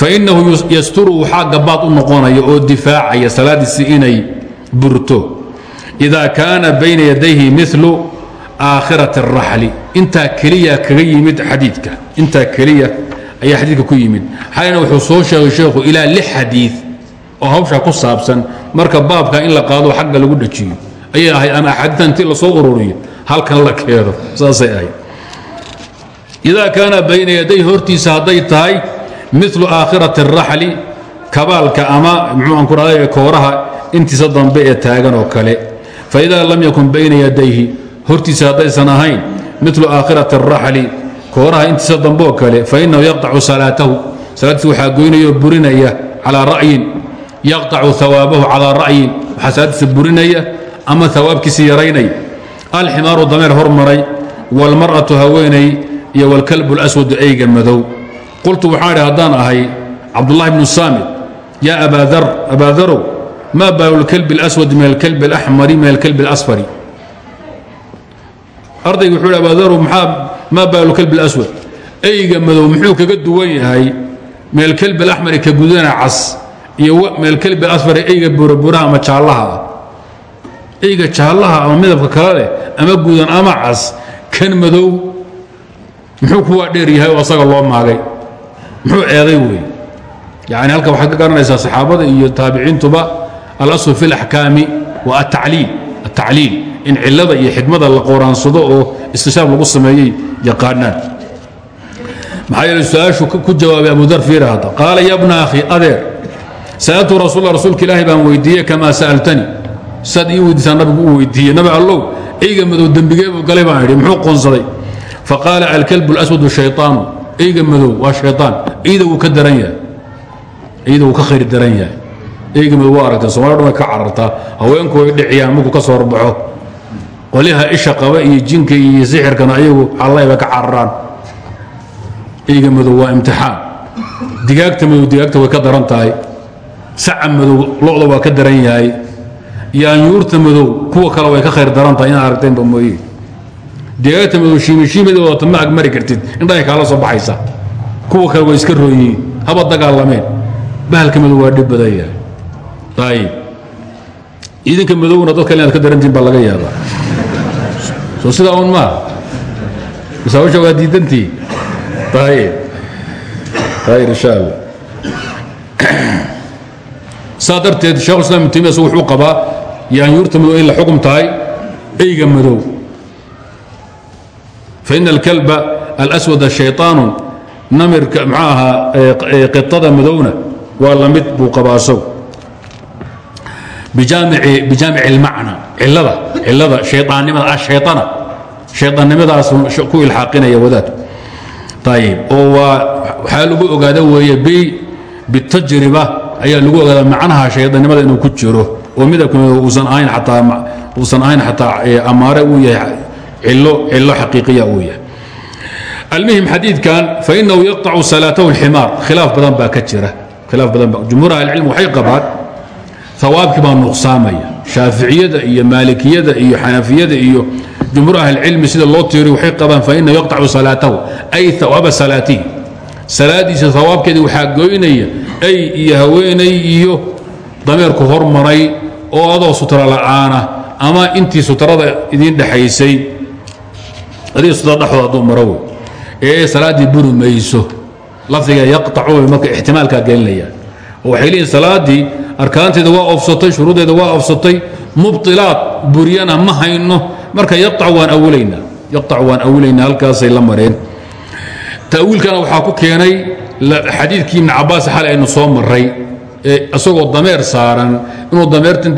fainahu yasturu waxaa gabaad u noqonaya oo difaacaya salaadiisi inay burto idaa kaana bayna yadayhi milu aakhirati الraxli intaa keliya kaga yimid xadiidka intaa keliya ayaa xadiidka ku yimid xalina wuxuu soo sheegay sheekhu ilaa lix xadiid oo hawshaa ku saabsan marka baabka in la qaado xagga lagu dhajiyo ayay ahayd ama axaadiita inti lasoo ururiyo halkan la keeno saasay ahayd idaa kaana bayna yaday hortiisa hadday tahay milu aakhirati الraxli kabaalka ama mxuu aan ku dhahday kooraha intiisa dambe ee taagan oo kale faidaa lam yakun bayna yadayhi hortiisa haddaysan ahayn milu aakhirati الraxli kooraha intiisa dambe oo kale fainahu yaqطacu salaatahu salaadtiisa waxaa goynaya oo burinaya calaa ra'yin yaqطacu hawaabahu calaa ra'yin waxaa salaadtiisa burinaya ama hawaabkiisa yaraynaya alximaaru dameer hormaray wاlmarأaةu haweenay iyo wاlkalb اlaswadu eyga madow qultu waxaan idhi haddaan ahay cabdullahi bnu saamid yaa abaa darow maa baalu اlkalbi اlaswad min alkalbi اlaxmari min alkalbi اlasfari ardayga wuxuu hi abaadarow maa baalu kalbi اlaswad eyga madow muxuu kaga duwan yahay min alkalbi alaxmari ka gudana cas iyo min alkalbi alasfari eyga buraburaha ama jaallaha ah. Eyga jaallaha ama midabka kale leh ama gudan ama cas kan madow muxuu kuwaa dheer yahay asaga loo maagay. Muxuu eeday wey yani halka waxaad ka garanaysaa saxaabada iyo taabiciintuba alasl fi اlaxkaami wa atacliil in cilada iyo xidmada la qooraansado oo istishaab lagu sameeyey yaqaanaan. Maxaa yeele ku jawaabay abudar fiira hadda. Qaala ya bna akhi adeer sa'altu rasuula rasuulka ilaahay baan weydiiyey kamaa sa'altani. Saad ii weydiisaa nabigu uu weydiiyey nabi allow eyga madow dembigeebuu galay baan idhi muxuu qoonsaday? Faqaala alkalbu اlaswadu shayaanu eyga madow waa shayaan iyada wuu ka daran yahay iyada wuu ka khayr daran yahay eyga madow aragta somalidhan way ka carartaa haweenku way dhiciyaan markuu ka soo horbaxo qolyaha isha qaba iyo jinka iyo sixirkana ayagu xallay bay ka cararaan. Eyga madow waa imtixaan. Digaagta madow digaagta way ka daran tahay. Saca madow lo'da waa ka daran yahay. Yaanyuurta madow kuwa kale way ka khayr daran tahay inaad aragteenba mooye. Digaagta madow shiimishiimida wadata ma ag mari kartid. Indhahay kaala soo baxaysa. Kuwa kale way iska rooyiin haba dagaalameen. Bahalka madow waa dhib badan yahay. Ayib idinka madowna dadka inaad ka darantiin baa laga yaabaa soo sidaa un maa masaawasha waa diidantii ayib ayib insha allah saa darteed shekhu wuxuu qabaa yaanyuurta madow in la xukum tahay eyga madow faina alkalba alaswada shayطaanu namirka maxaa ahaa qitada madowna waa la mid buu qabaa asagu bijaamici اlmacna cilada cilada shayطaannimada ashayطana shayطaannimadaas ku ilxaaqinaya wadaad ayib oo waa waxaa lagu ogaada weeye bitajriba ayaa lagu ogaada macnaha shayطannimada inuu ku jiro oo midabka uusan ahayn ataa uusan ahayn xataa amaare uu yahay cilo cilo xaqiiqiya uu yahay almuhim xadiidkan fainahu yaqطacu salaatahu اlximaar khilaaf badan baa ka jira khilaaf badan ba jumhuur ahlicilm waxay qabaan hawaabkii baa nuqsaamaya. Shaaficiyada iyo maalikiyada iyo xanafiyada iyo jumhuur ahlicilmi sida loo tiiriyo waxay qabaan fainahu yaqطacu salaatahu ay hawaaba salaatihi salaadiisa hawaabkeedii waxaa goynaya ay iyo haweenay iyo dameerku hormaray oo adoo sutra la'aana ama intii sutrada idiin dhexaysay adiga sutra dhexooda hadduu maro wey ee salaaddii buri mayso lafdiga yaqطacu marka ixtimaalkaa gelinayaan. Oo waxay leeyihiin salaaddii arkaanteeda waa ofsatay shuruudeeda waa ofsatay mubilaad buryana ma hayno. Marka aaawaac waan awlaynaa halkaasay la mareen. Tawiilkana waxaa ku keenay xadiidkii ibn cabaas xali aynu soo maray ee isagoo dameer saaran inuu dameerti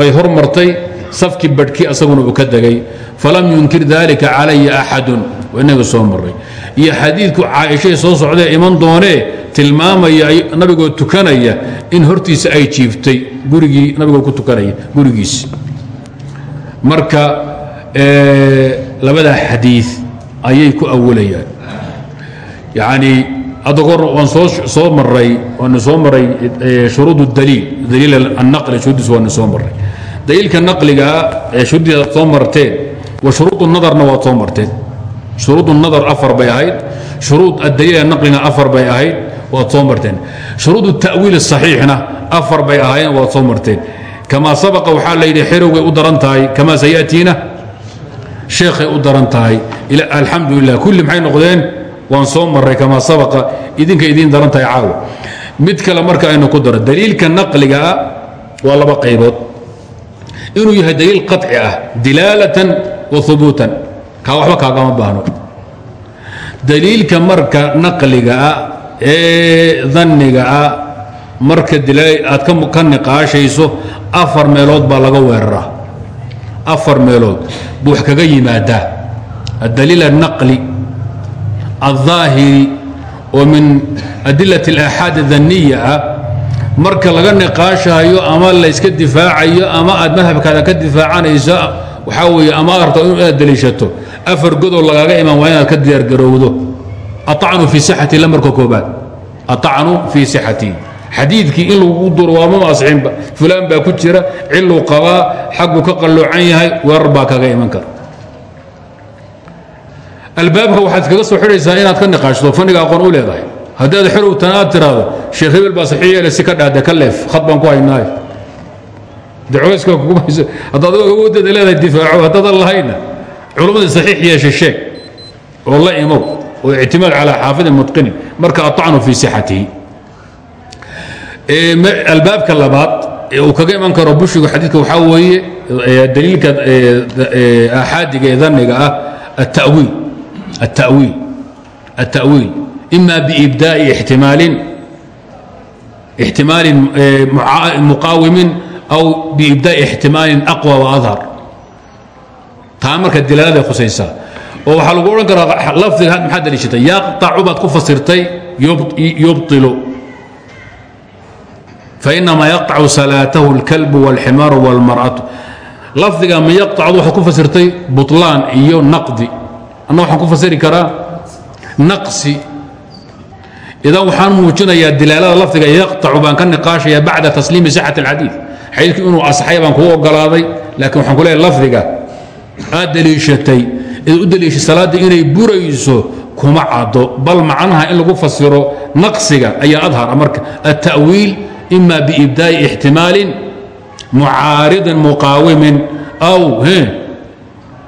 ay hormartay safki badhki asaguna uu ka degay. Falam yunkir dalika calaya axadun inaga soo maray iyo xadiidku caaishahay soo socdee iman doone tilmaamaya nabigoo tukanaya in hortiisa ay jiiftay gurigii nabigoo ku tukanaya gurigiisi marka labadaa xadiid ayay ku awalayaan. Yacni hadda kor waan soo soo maray waanu soo maray shuruud daliil daliil annaqli shuruuddiisa waanu soo maray daliilka naqligaa ee shuruuddiisa soo marteen wa shuruud nadarna waad soo marteen. Shuruud nadar afar bay ahayd shuruud adaliil naqlina afar bay ahayd waad soo marteen. Shuruud ta'wiil saxiixna afar bay ahaayeen waad soo marteen. Sabaqa waxaa la yidhi xerowgay u daran tahay. Kamaa sayatiina u daran tahay. Alxamdu lilah kulli maxay noqdeen? Waan soo sabaqa. Idinka idiin daran tahay mid kale marka aynu ku daro daliilka naqliga ah waa laba qaybood. Inuu yahay daliil qaطci ah dilaalatan wa hubuutan kaa waxba kaagama baahno. Daliilka marka naqliga ah ee danniga ah marka aad ka niqaashayso afar meelood baa laga weeraraa afar meelood buu wax kaga yimaadaa addaliil الnaqli الظaahiri oo min adilaة اlaaxaad الdaniya ah marka laga niqaashayo ama layska difaacayo ama aad madhabkaada ka difaacanayso waxaa weeye ama aad rabto inaad daliishato afar godoo lagaaga imaan waa inaad ka diyaargarowdo aطacnu fii sixati la koobaad aطacnu fii sixati xadiidkii in lagu duro waa ma asixinba fulaan baa ku jira ciluu qabaa xagguu ka qalloocan yahay weerar baa kaga iman kara albaabka waxaad kaga soo xidhaysaa inaad ka niqaashto fanniga aqoon u leedahay haddaad xerowtan aad tiraahdo sheekh hebel baa saxiix si ka dhaade ka leef khad baan ku haynaayo haddaad awooddeeda leedahay difaaco haddaadan lahayna culummada saxiix yeeshe sheeg oo imow oo ictimaad calaa xaafidin mutqinin marka aطacnu fii sixatihi albaabka labaad ee uu kaga iman karo bushigu xadiidka waxaa weeye daliilka aaxaadiga ee daniga ah التأويل التأويل التأويل إما بإبداء احتمال احتمال مقاوم أو بإبداء احتمال أقوى وأظهر تامرك الدلالة خسيسة وwaxaa lagu odhan karaa lafdiga maxaa daliishatay yaqطacu baad ku fasirtay yubطilu fainamaa yaqطacu salaatahu اlkalbu wاlximaaru wاlmar'atu lafdiga ma yaqطacdu waxaad ku fasirtay buطlaan iyo naqdi anna waxaan ku fasiri karaa naqsi idan waxaan muujinayaa dilaalada lafdiga yaqطacu baan ka niqaashaya bacda tasliimi sixat اlxadiid xadiidku inuu asaxay baan kuu ogolaaday laakiin waxaan ku leeyahay lafdiga aad daliishatay id u daliishay salaaddii inay burayso kuma caddo bal macnaha in lagu fasiro naqsiga ayaa adhara marka التأwiil ima biibdaa'i اxtimaalin mucaaridin muqaawimin aw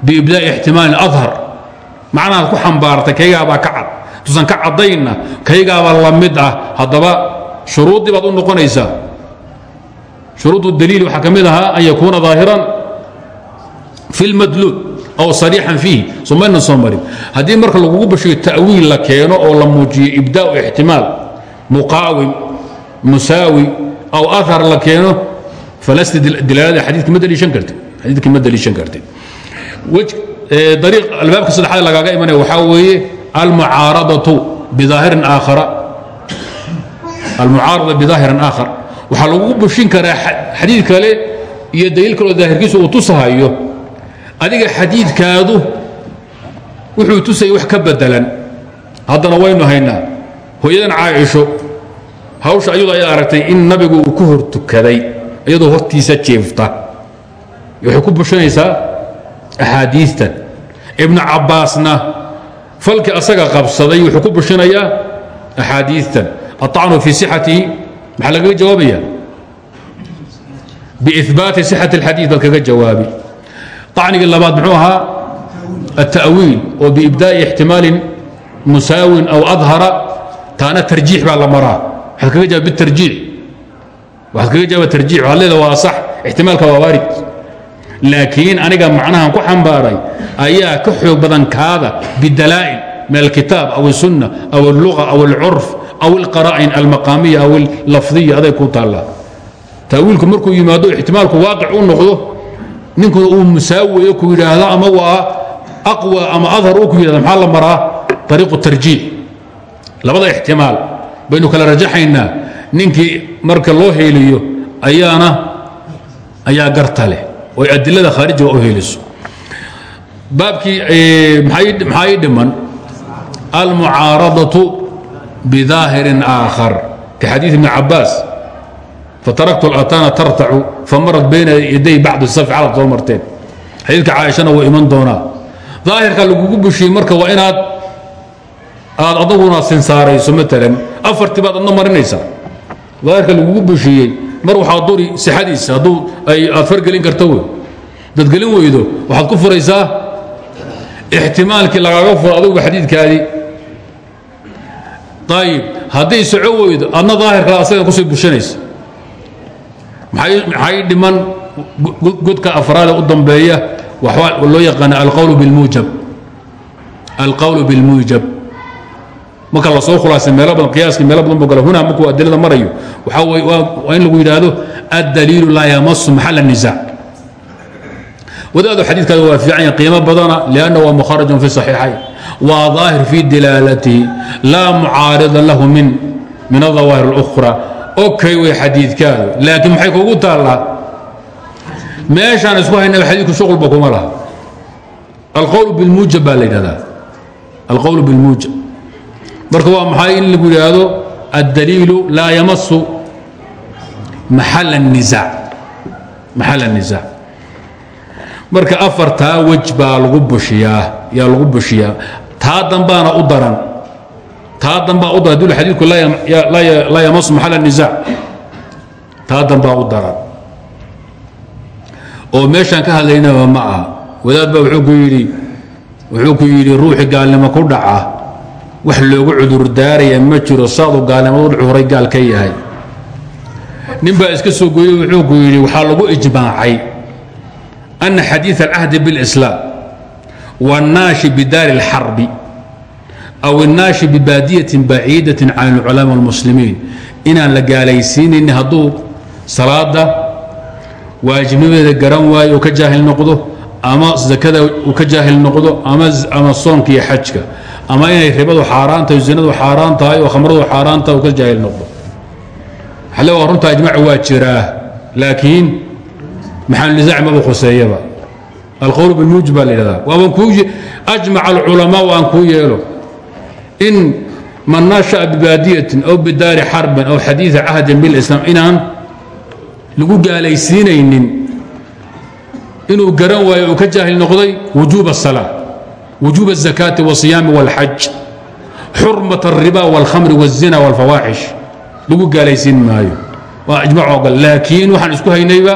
biibdaa'i اxtimaalin adhar macnahaad ku xambaartay kaygaabaa ka cad tuusan ka caddaynna kaygaabaa la mid ah haddaba shuruuddii baad u noqonaysaa shuruud daliil waxaa ka mid ahaa an yakuuna ظaahiran fi اlmadluul aw صariixan fiihi. Somayna soo marin. Haddii marka lagugu bashiyo ta'wiil la keeno oo la muujiyo ibdaa'u ixtimaal muqaawim musaawi aw ahar la keeno falasta dilaalada xadiidka ma daliishan kartid. Xadiidka ma daliishan kartid. Dariiq albaabka saddexaad lagaaga imanaya waxaa weeye almucaaradatu bidaahirin aakhara. Almucaarada bidaahirin aakhar. Waxaa lagugu bushin karaa xadiid kale iyo daliil kaleo daahirkiisa uu tusahayo adiga xadiidkaadu wuxuu tusayay wax ka bedelan haddana waynu haynaa. Hooyadan caaisho hawsha ayadu ay aragtay in nabigu uu ku hor tukaday iyadoo hortiisa jeefta. Waxay ku bushanaysaa axaadiistan. Ibnu cabbaasna falkii asaga qabsaday wuxuu ku bushinayaa axaadiistan. Aطacnu fii sixatihi maxaa lagaga jawaabaya biibaati sixati اlxadiid baad kaga jawaabi طacnigii labaad muxuu ahaa التأwiil oo biibdaa'i اxtimaalin musaawin aw adhara taana tarjiix baa la maraa waxaad kaga jawaab bitarjiix waxaad kaga jawaaba tarjiix waxaad leeda waa sax ixtimaalka waa waarid laakiin aniga macnahan ku xambaaray ayaa ka xoog badan kaada bidalaa'il min alkitaab aw الsunna aw اlluga aw اlcurf aw اlqaraa'in almaqaamiya aw اllafdiya aday ku taallaa ta'wiilku markuu yimaado ixtimaalku waaqic u noqdo ninkuna uu musaawiyo ku yidhaahdo ama waa aqwa ama adhar uu ku yidhahdo maxaa la maraa? Ariiqu tarjiix labada ixtimaal baynu kala rajaxaynaa. Ninkii marka loo heeliyo ayaana ayaa garta leh. Oy adilada khaarijiga u heeliso. Baabkii maxaa ii dhiman? Almucaaradatu bidaahirin aakhar. Ka xadiid ibni cabaas fataraktu alataana tartacu famarat bayna yaday bacdi safi calab soo marteen. Xadiidka caaishana waa iman doonaa. Daahirka lagugu bushiyey marka waa inaad aad adaguna sinsaarayso maalan afartii baad adna marinaysaa daahirka lagugu bushiyey mar waxaad duri sixadiisa hadduu aad fargelin karto wey. Daad gelin weydo waxaad ku furaysaa? Ixtimaalkii lagaaga furo aduguba xadiidkaadii ayib hadday soco weydo adna daahirka asaga ku sii bushanaysa maxay dhiman godka afraad u dambeeya? Loo yaqaana alqawlu bilmuujab. Marka la soo khulaasay meelo badan qiyaaskii meelo badan buu gala hunaa markuu adilada marayo. Waxaa wey waa in lagu yidhaahdo addaliilu laa yamasu maxala nisaac wadaadu xadiidkaada waa fiican yahay qiimo badana lianna waa mukharajun fi saxiixayn. Waa daahir fii dilaalatihi. Laa mucaaridan lahu min min adawaahir اlukhra okay way xadiidkaadu laakiin maxay kugu taallaa meeshaan isku haynaba xadiidku shuqulba kuma laha alqowl bilmuujab baa la yidhahdaa alqowl bilmuujab marka waa maxay in lagu yidhaahdo addaliilu laa yamasu maxal الnisaac maxal الnisaac marka afartaa wej baa lagu bushiyaa yaa lagu bushiyaa taa dambaana u daran taa dambaa u daran dul xadiidku laa yamasu maxal الnisaac taa dambaa u daran oo meeshaan ka hadlaynaba ma aha wadaad baa wuxuu ku yidhi wuxuu ku yidhi ruuxi gaalnimo ku dhaca wax loogu cudurdaaraya ma jiro saadu gaalnimadu dhucu horay gaal ka yahay nin baa iska soo gooyey wuxuu ku yidhi waxaa lagu ijmaacay ana xadiiث alcahdi biاlislaam wاnnaashi bidaari اlxarbi aw الnaashi bibaadiyatin baciidaة can اlculamaa اlmuslimiin inaan la gaalaysiinayni hadduu salaada waajibnimadeeda garan waayo uu ka jaahil noqdo ama zakada uu ka jaahil noqdo ama soonka iyo xajka ama inay ribadu xaaraan tahay zinadu xaaraan tahay oo khamradu xaaraan tahay uu ka jaahil noqdo xale waa runta ijmac waa jiraa laakiin maxanulisaac maba khuseeyaba alqowl bilmuujib baa la yidhahdaa waaban kuu ajmac alculamaa waan kuu yeelo in man nasha'a bibaadiyatin aw bidaari xarbin aw xadiida cahdin bilislaam inaan lagu gaalaysiinaynin inuu garan waayo uu ka jaahil noqday wujuub الsalaa wujuub الzakaati wالصiyaami wاlxaj xurmat الriba wاlkhamri wالzina wاlfawaaxish lagu gaalaysiin maayo waa ijmac ogal laakiin waxaan isku haynayba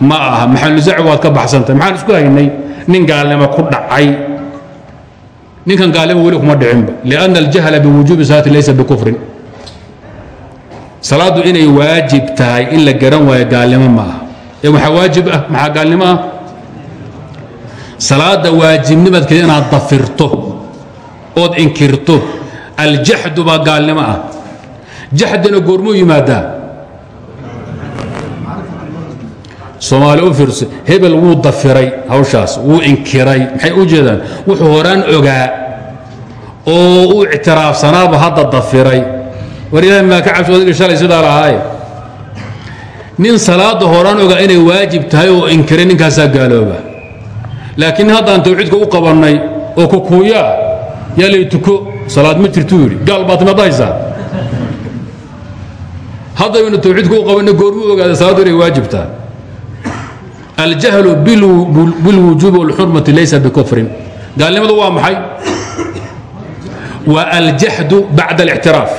ma aha maxanusac waad ka baxsantahay maxaan isku haynay nin gaalnimo ku dhacay ninkan gaalnimo weli kuma dhicinba لأnna اljahla biwujuubi salaati laysa bikufrin salaaddu inay waajib tahay in la garan waayo gaalnimo ma aha ee waxaa waajib ah maxaa gaalnimo ah salaadda waajibnimadkeeda inaad dafirto ood inkirto aljaxdu baa gaalnimo ah jaxdina goormuu yimaadaa Soomaali u fiirso hebel wuu dafiray hawshaas wuu inkiray. Maxay u jeedaan? Wuxuu horaan ogaa oo u ictiraafsanaaba hadda dafiray. War ilahay maa ka cabsi odayga shalay sidaa lahaaye nin salaadda horaan ogaa inay waajib tahay oo inkiray ninkaasaa gaalooba. Laakiin haddaan tawxiidka u qabannay oo kukuuyaa yaa lay tuko salaad ma jirtuu yidhi gaal baad timadahaysaa haddaynu tawxiidka u qabannay goormuu ogaada salaaddu inay waajib tahay aljahlu bilwujuubi wاlxurmati laysa bikufrin gaalnimadu waa maxay waa aljaxdu bacda اlictiraaf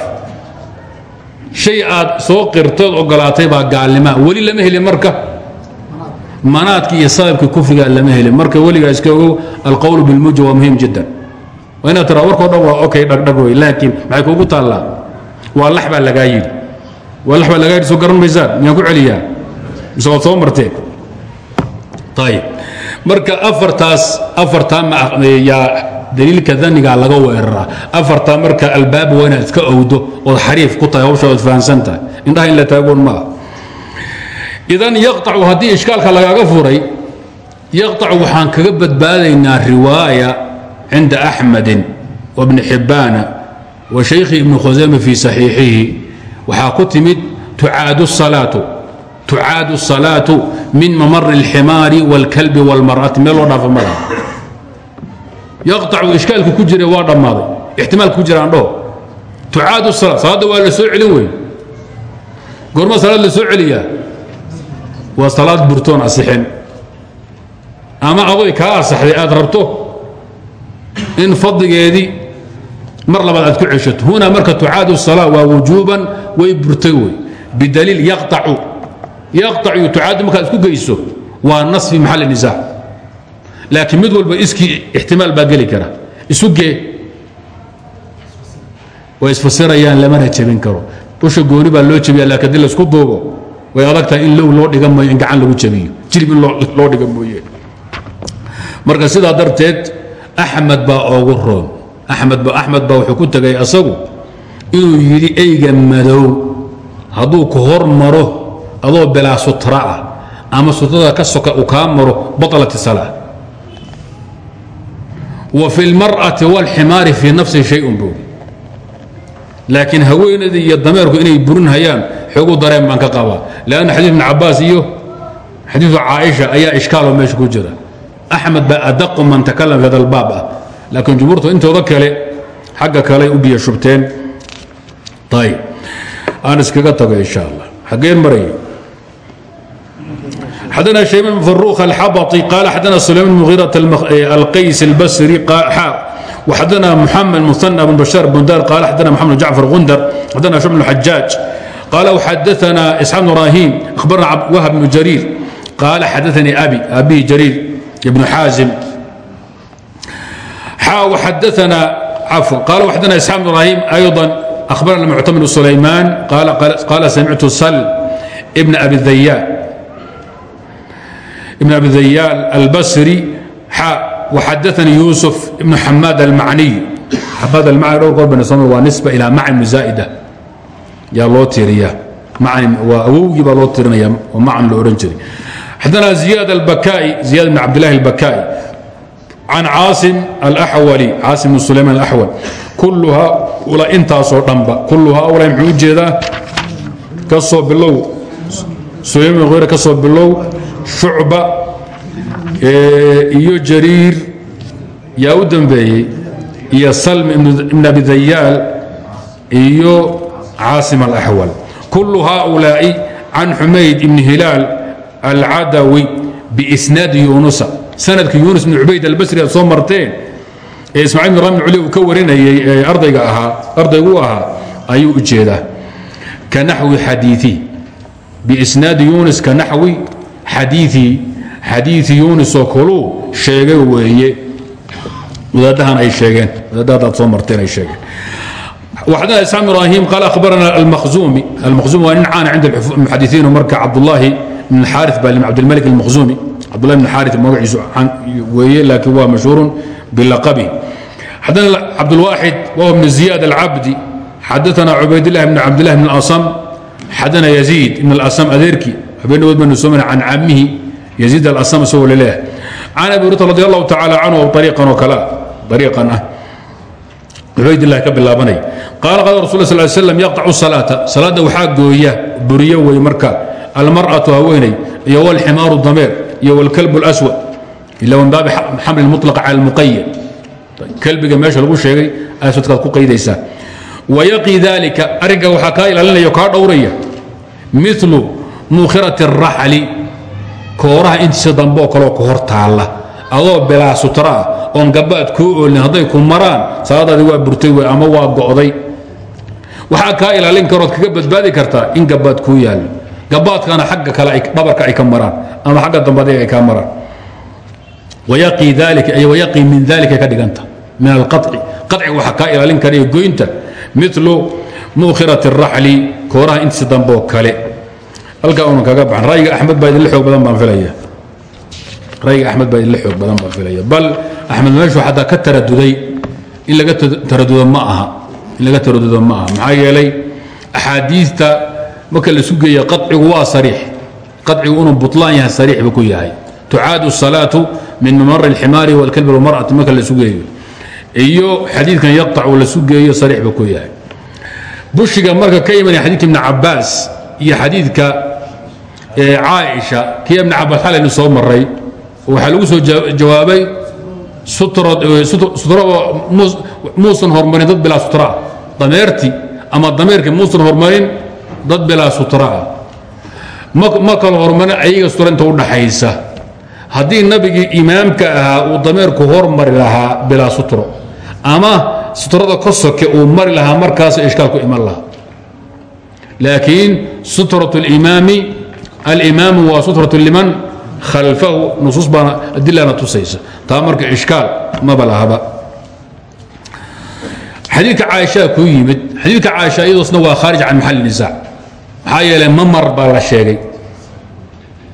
shay aad soo qirtood ogolaatay baa gaalnimaa weli lama helin marka manaadki iyo sababka kufriga lama helin marka weligaa iska ogow alqowl bilmuja waa muhiim jiddan waa inaad tiraa warkao dhan waa okay dhagdhag wey laakiin maxay kuugu taallaa waa lax baa lagaa yidhi waa lax baa lagaa yidhi soo garan maysaan miyaan ku celiyaa mise waad soo marteen ayb marka aartaas aartaa daliilka daniga laga weeraraa aartaa marka albaab waa inaad iska owdo ood xariif ku tahay hawsha ood fahansantahay indhaha in la taagoon maaha. Idan yaqacu haddii ishkaalka lagaaga furay yaqacu waxaan kaga badbaadaynaa riwaaya cinda axmedin wabni xibbaana wa shaykhi ibni khusayma fii saxiixihi. Waxaa ku timid tucaadu salaatu min mamari اlximaari wاlkalbi wاlmar'ati meel loo dhaafa mala yaqطacu ishkaalka ku jira waa dhammaaday ixtimaalka ku jira andho tucaadu الsalaa salaadda waa la soo celin wey goorma salaad la soo celiyaa waa salaad burtoon asixin ama adoy kaa asaxday aad rabto in fadligeedii mar labaad aad ku ceshato hunaa marka tucaadu الsalaa waa wujuuban way burtay wey bidaliil yaqطacu yaqطac iyo tucaadu markaad isku geyso waa nas fi maxali nisaac laakiin mid walba iskii ixtimaal baa geli kara. Isu gee. Way isfasirayaan lamana jebin karo. Usha gooni baa loo jebiya laakiin haddii la isku duubo way adag tahay in low loo dhigan mooyo in gacan lagu jebiyo. Jirib in loo dhigan mooye. Marka sidaa darteed axmed baa oogu roon. Axmed ba axmed baa wuxuu ku tegay asagu inuu yidhi eyga madow hadduu ku hor maro adoo bilaa sutra ah ama sutrada ka soka uu kaa maro baalat salaa wa fi lmar'ati wاlximaari fii nafsihi shayun bog laakiin haweenadii iyo dameerku inay burinhayaan xoogu dareen baan ka qabaa lanna xadii ibn cabaas iyo xadiiu caaisha ayaa ishkaaloo meesha ku jira. Axmed baa adaqu man takalama fi hada albaab ah. Laakiin jumhuurtu intooda kale xagga kaley u biyo shubteen ayb aan iskaga tago insha allah. Xaggeen marayo xadana hayman faruq axabai qaala xadana sulayman muhiirat eh, alqays albasri xadana muxamed muana bn bashaar bundar qaala xadana maxamed jacfar gundar xadana shubn xajaaj qaala xadana isxaaq bn ibrahim akhbarna wahab bnu jariir qaala xadaanii abi abihi jariir ibnu xaazim xadaana afwan qaala xadana isxaaq bn ibrahim ayضa akhbarana muctamir sulayman qaala samictu sal ibna abi dayan بن abi dayaal albasri waxadaanii yuusuf ibnu xamaad almacniy xamaad almacni dhowr goor baynu soo waa nisba ilaa macni zaa'ida. Yaa loo tiiriyaa macni waa awowgii baa loo tirinaya oo macni loo odhan jiray. Xadana ziyaad albakaa'i ziyaad ibn cabdillahi albakaa'i. Can caasim alaxwali caasim bn sulayman alaxwal kullu haaula intaasoo dhanba kullu haaula muxuu u jeedaa ka soo bilow. Sulayman hayre ka soo bilow shucba iyo jariir yaa u dambeeyey iyo salm ibn abi dayaal iyo caasim alaxwal kullu haaulaa'i can xumayd ibn hilaal alcadawi biisnaadi yunusa sanadka yunus bn cubayd albasri aad soo marteen ee bin rami culi ka warinayey ee ardayga ahaa ardaygu ahaa ayuu u jeedaa ka naxwi xadiii biisnaadi yunis ka naxwi xadiii xadiii yunis oo kaluu sheegay weeye wadaadahan ay sheegeen wadaadahad aad soo marteen ay sheegeen وxadna isxaaq بن ibrahim qaal akhbarana almakhzumi almakhzumi waa nin caana cinda almuxadisiin marka cabdullaahi bn xaari baa cabdilmalik almakhzumi cabdullah bn xaari magaciisu weeye laakiin waa mashhuurun bilaqabi xadana cabdulwaaxid wahuwa bn ziyad alcabdi xadaana cubaydillahi bn cabdillahi bn asam xadana yaziid ibn alasam adeerkii habeenawood baynu soo marnay can camihi yaziid alasam isagoo la leeyahay can abi hurata radi allahu tacaala canhu oo ariiqan oo kale ariiqan ah. Cubaydillah ka bilaabanay qaala qala rasul sal l slam yaqtacu salaata. Salaadda waxaa gooya buriyo wey marka almar'atu haweenay iyo walximaaru dameer iyo walkalbu lswad ila min baabi xamli mulaqa cala almuqayad kalbiga meesha lagu sheegay aswadkaad ku qaydaysaa wayaqii dalika arrinka waxaa kaa ilaalinaya o kaa dhowraya. Milu muukhirat اraxli kooraha intiisa dambe oo kaleo ku hor taalla. Adoo bilaa sutra ah oon gabbaad kuu oolin hadday ku maraan salaadaadi waa burtay way ama waa go'day. Waxaa kaa ilaalin karood kaga badbaadi kartaa in gabbaad kuu yaallo gabbaadkana xagga kale dhabarka ay ka maraan ama xagga dambe ay kaa maraan. Wayaqii min dalika ka dhiganta min alqaci qaci waxaa kaa ilaalin karaya goynta milu muukhirat اraxli kooraha intiisa dambe oo kale halkaa una kaga baxan ra'yiga axmed baa idinla xoog badan baan filaya ra'yiga axmed baa idinla xoog badan baan filaya bal axmed meeshu xataa ka taraduday in laga taradudo ma aha in laga taradudo ma aha maxaa yeelay axaadiista marka la sugeeya qacigu waa sariix qacigu inuu butlaan yahay sariix buu ku yahay tucaadu salaatu min mamari اlximaari wاlkalbi wاlmar'ati marka la sugeeyo iyo xadiidkan yaqطacu la sugeeyo sariix buu ku yahay bushiga marka ka imanaya xadidka ibn cabaas iyo xadiidka caaisha kii ibn cabaas xalaynu soo maray waxaa lagu soo jawaabay sutra muusan hormarin dad bilaa sutra. Dameertii ama dameerkii muusan hormarin dad bilaa sutraah ma kalo hormarin ayaga sutra inta udhaxaysa haddii nabigii imaamka ahaa uu dameerku hormari lahaa bilaa sutro ama sutrada ka uu mari lahaa markaas ishkaal ku iman lahaa. Laakiin sutrat اlimaami alimaamu waa sutratu liman khalfahu nusuus baana adilana tusaysa. Taa marka ishkaal maba lahaba xadiidka caaishaa kuu yimid xadiidka caaisha iyadoosna waa khaarij can maxalli nisaac maxaa yeelay mamar baa la sheegay.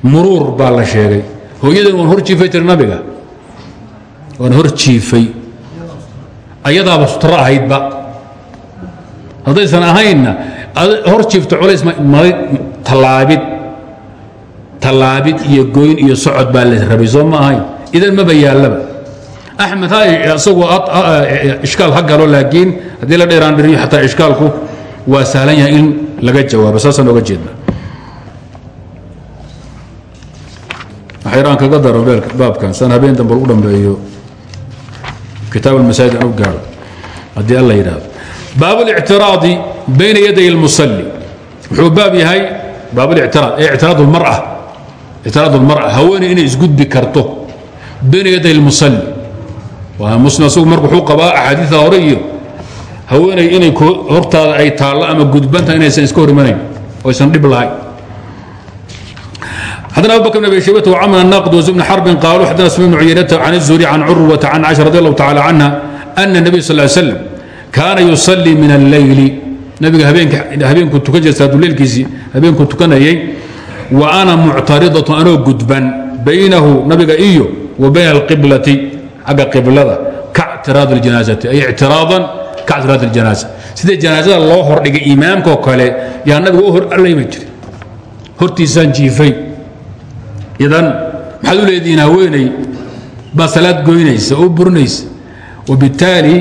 Muruur baa la sheegay. Hooyadan waan hor jiifay tiri nabiga. Waan hor jiifay. Ayadaaba sutro ahaydba. Haddaysan ahaynna hor jiifto culays tallaabid tallaabid iyo goyn iyo socod baa la rabay soo ma ahayn idan maba yaallaba axmed ha isagoo ishkaal ha galo laakiin haddii la dheeraan dhiriyo xataa ishkaalku waa sahlan yahay in laga jawaabo saasaan oga jeedna waxyaraan kaga daro baabkan san habeen dambe lagu dhambeeyo kitaab almasaajid aan u gaaro haddii alla yidhaahdo baab اlictiraadi bayna yaday اlmusalli wuxuu baab yahay baab اlictiraad ee ictiraad اlmar'a ictiraad اlmar'a haweeney inay isgudbi karto bayna yaday اlmusalli waa muslim asagu marka wuxuu qabaa axaadiida hore iyo haweeney inay hortaada ay taallo ama gudbanta inaysan iska hor imanayn oo aysan dhib lahayn حدنا أبو بكر بن أبي شيبة وعمر الناقد وزيد بن حرب قالوا حدنا سفيان بن عيينة عن الزهري عن عروة عن عائشة رضي الله تعالى عنها أن النبي صلى الله عليه وسلم كان يصلي من الليل نبي هبين هبين كنت كجلس wa ana muctaridatun anoo gudban baynahu nabiga iyo wa bayna alqiblati xagga qiblada kaictiraad janaazati ay ictiraadan ka ctiraad اjanaaza sida janaazada loo hordhigay imaamkoo kale yaa nabiga hor allayma jira hortiisaan jiifay. Idan maxaad u leedihiin haweeney? Baa salaad goynaysa oo burinaysa wabittaali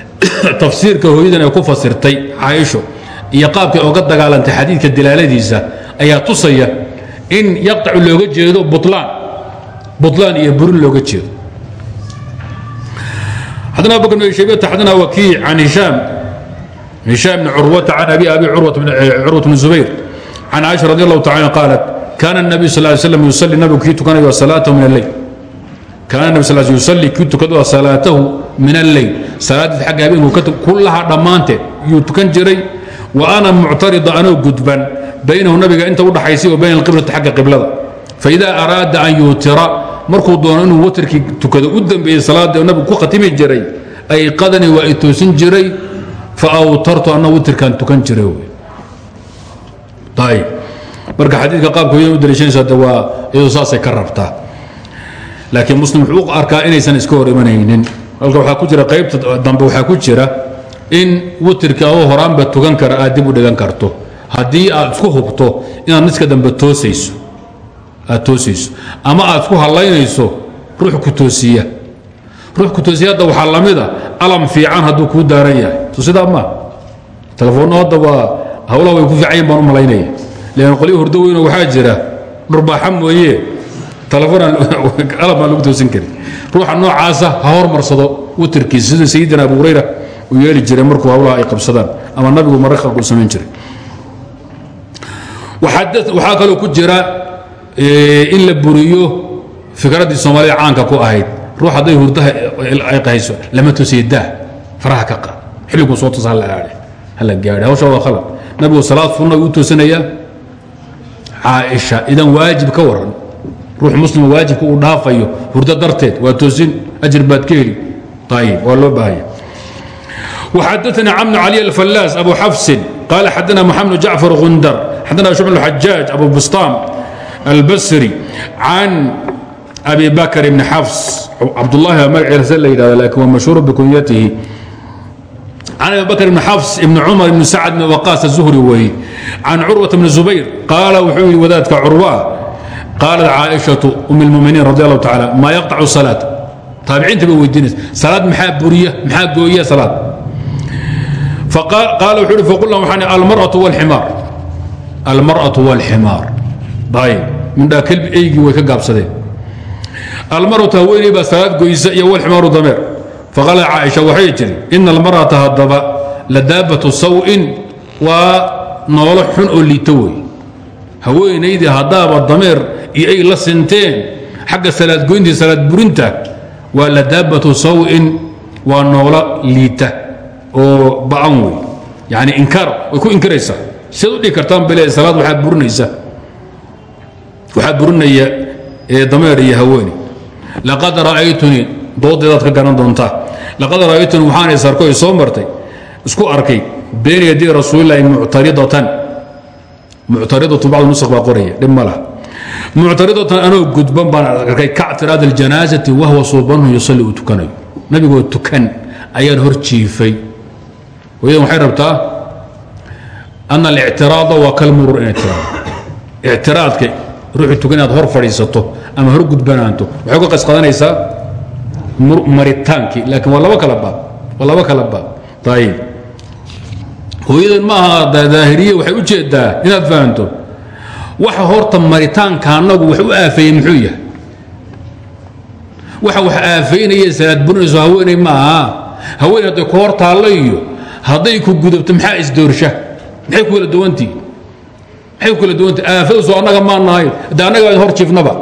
tafsiirka hooyadan ay ku fasirtay caaisho iyo qaabkay oga dagaalantay xadiidka dalaaladiisa ayaa tusaya in yaqacu looga jeedo bulaan bulaan iyo burin looga jeedo. Xadana abu bakr bn shayba xadana wakiic can hishaam. Hishaam bn curwata can abi abi curwat bn eh, zubayr. Can caaisha radi allahu tacala qaalat kaana الnabiy sal ly slam yusalli nabigu kii tukanayo salaatahu min alleyl kaana nabi sal yusalli kii tukado salaatahu min alleyl salaaddiis xagga habeenku kulaha dhammaanteed yuu tukan jiray ana muctarida anoo gudban baynahu nabiga inta udhaxaysay o bayn iblati agga iblada faida araada an yuutira markuu doono inuu watrkii tukado u dambeeyey salaada nabigu ku khatimi jiray ay qadani waa i toosin jiray faawtartu ana watrkaan tukan jiray marka xadiidka qaabka u daliishanaysaa de waa iyadu saasay ka rabtaa. Laakiin muslim wuxuu u arkaa inaysan iska hor imanaynin. Halka waxaa ku jira qaybta dambe waxaa ku jira in witirka adoo horaanba tugan kara aad dib u dhigan karto. Haddii aad isku hubto inaad niska dambe toosayso aad toosayso ama aad isku hallaynayso ruux ku toosiya. Ruux ku toosiya hadda waxaa la mid a alam fiican hadduu kuu daaran yahay. So sidaa telefoonno hadda waa hawlaha way ku fiican yihiin baan u malaynaya. Lan qolyo hurdo weyno waxaa jira dhurbaaxa mooye telefoonalab baan lagu toosin karin. Ruuxa noocaasa ha hormarsado witirkiisa sida sayidina abu hurayra uu yeeli jiray markuu hawlaha ay qabsadaan ama nabigu mararka samayn jiray. Waxaa kaloo ku jira in la buriyo fikraddii soomaalida caanka ku ahayd. Ruux hadday hurdaha ay qahayso lama toosiya daah faraha ka qaad xilliguu soo tosa hala gaadhe. Hawsha waa khalad. Nabigu salaad sunna uu toosinayaa. Caaisha idan waajib ka waran ruux muslima waajibka uu dhaafayo hurdo darteed waa toosin ajir baad ka heli. Ayib waa loo baahaya وحدثنا عمرو علي الفلاس أبو حفص قال حدثنا محمد جعفر غندر حدثنا شعب الحجاج أبو بسطام البصري عن أبي بكر بن حفص عبد الله مرعي رسل لكن هو مشهور بكنيته عن ابي بكر بن حفص بن عمر بن سعد بن وقاص الزهري وهي عن عروه بن الزبير قال وحوي وذاتك عروه قالت عائشه ام المؤمنين رضي الله تعالى ما يقطع الصلاه qaal wuxuu hi faqulna waxaan almaratu wاlximaar almar'atu wاlximaar ayb mindhaa kelbi eygii way ka gaabsadeen. Almaratu haweeney baa salaad goysa iyo wlximaaru dameer. Faqaalat caaisha waxay tiri ina almar'ata haddaba la daabatu sawin waa noolo xun oo liita wey haweenaydii haddaaba dameer iyo ay la sinteen xagga salaadgoyntii waa la sawin waa noola liita oo ba'an wey. Yani inkaar way ku inkiraysaa. Sidaad u dhihi kartaan bile salaad waxaad burinaysaa. Waxaa burinaya dameer iyo haweeni. Laqad ra'aytunii doodeedaad ka garan doontaa. Laqad ra'aytunii waxaan is arko soo martay. Isku arkay bayna yaday rasuulillahi muctaridatan. Muctaridatu bacd nusakh baa qoraya dhib ma laha. Muctaridatan anoo gudban baan arkay kactiraad aljanaasati wahwa suubanhu yusalli uu tukanayo. Nabigoo tukan ayaan hor jiifay hooyadan waxay rabtaa? Ana alictiraada waa kalmurur in ictiraad ictiraadka ruuxu tukan inaad hor fadhiisato ama hor gudbanaanto waxay ka qas qadanaysaa maritaankii laakiin waa laba kala baab waa laba kala baab ayib hooyadan ma aha daahiriye waxay u jeedaa inaad fahanto. Waxa horta maritaanka annagu wax u aafeeyey muxuu yahay. Waxa wax aafeynaya salaad burinayso haweeney ma aha. Haweeney hadday ku hor taallo iyo hadday ku gudubto maxaa isdoorsha maxay ku kala duwantii? Maxay ku kala duwantii? Aafadasoo annaga maa nahay hadde annaga hor jiifnaba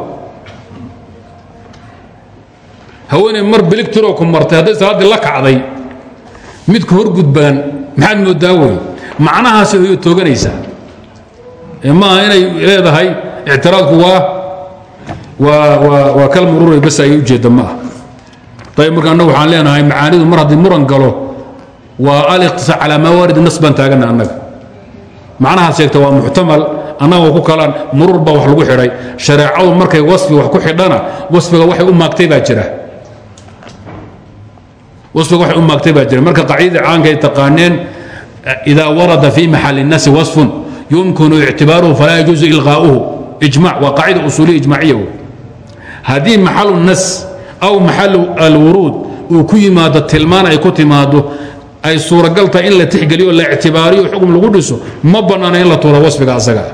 haweeney mar biligtiroo ku martay hadday salaaddii la kacday midka hor gudbaan maxaad moodaa wey macnahaasi hoyo tooganaysaa. Maaha inay leedahay ictiraadku waa waa kal murura bas ay ujeedda ma ah ayb marka annagu waxaan leenahay macaanidu mar haddii muran galo waa aliqtisaa calaa mawaarid nas baan taagana annaga. Macnahaad sheegta waa muxtamal annaga ku kalaan murur baa wax lagu xidhay shareecadu markay wasfi wax ku xidhana wasfiga waxay u maagtay baa jira. Wasfiga waxay u maagtay baa jira. Marka qaciidada caanka ay taqaaneen idaa warada fi maxali الnasi wasfun yumkinu ictibaaruhu falaa yajuuzu ilqaa'uhu. Ijmac waa qaacida usuuliya ijmaaciya wey haddii maxalu nas aw maxalu alwuruud uu ku yimaado tilmaan ay ku timaado ay suuragal tahay in la tixgeliyo la ictibaariyo xukm lagu dhiso ma bannaana in la tuuro wasfiga asaga.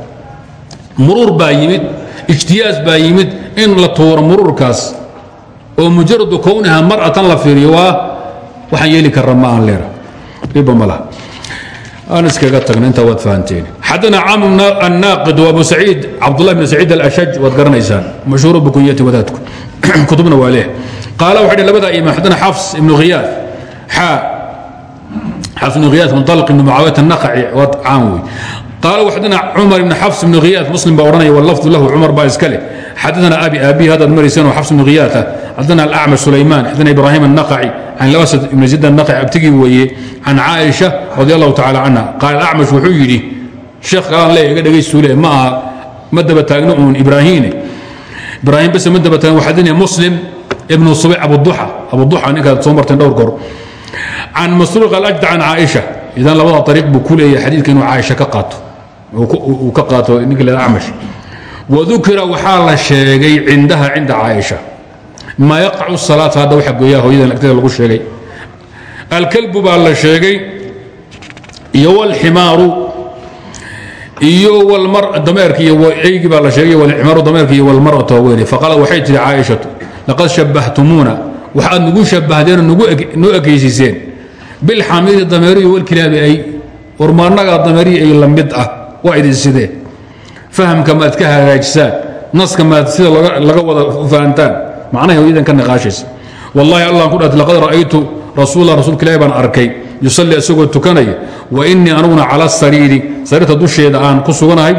Muruur baa yimid ijtiyaas baa yimid in la tuuro muruurkaas. Oo mujaradu kowniha mar'atan la fiiriyo waa waxaan yeeli karra ma aan leera. Dhibba ma laha. Aan iskaga tagna intaa waad fahanteen. Xadana camr annaaqid wabu saciid cabdullah bn saciid alashaj waad garanaysaan. Mashhuuru bikunyati wadaadku. Kutubna waa leeh qaala waxay labada imaam xadana xafs ibnu khiyaad xaa xafs bn khiyaas mudalq ibn mucaawiyat anaqaci waa caan wey qaala waxadana cumar ibn xafs ibn khiyaas muslim baa odhanaya walafdu lahu cumar baa iska leh. Xadana abi aabihi haddaad marayseen oo xafs ibn khiyaas ah. Xadana alacmash sulaymaan xadana ibraahim annaqaci can lawasad ibn zayd annaqaci abtigii weeye can caaisha radi allahu tacala canha qaala alacmash wuxuu yidhi sheekh kalaan leeya iga dhagaystuu leeya ma aha ma daba taagno uun ibraahiine eh. ibraahim bese ma daba taagno waxaa dina muslim ibnu subayc abuduxa abuduxa ninkaad soo marteen dhowr goor can masruuq alajda can caaisha idan labada ariiq buu ku leeyahay xadiidka inuu caaisha ka qaato uu ka qaato ninka leeda acmash wadukira waxaa la sheegay cindaha cinda caaisha maa yaqacu salaata hadda waxa gooyaa hooyadan agteeda lagu sheegay alkalbu baa la sheegay iyo walximaaru iyo dameerki iyo ceygi baa la sheegay walximaaru dameerki iyo walmaratu haweeney faqaala waxay tihi caaishatu laqad shabbahtumuuna waxaad nagu shabahdeenoo noo ekeysiseen bilxamiri dameeriyo walkilaabi ay warmaanagaa dameeriyi ay la ah waa idin sidee? Fahamka maad ka hagaajisaan naska maad sida laga wada fahantaan macnaha hooyadan ka niqaashaysa wallahi allah ku dhaat laqad ra'aytu rasuula rasuulka ilaahi baan arkay yusalli isagoo tukanaya wa innii aniguna cala sariiri sariirta dusheeda aan ku suganahay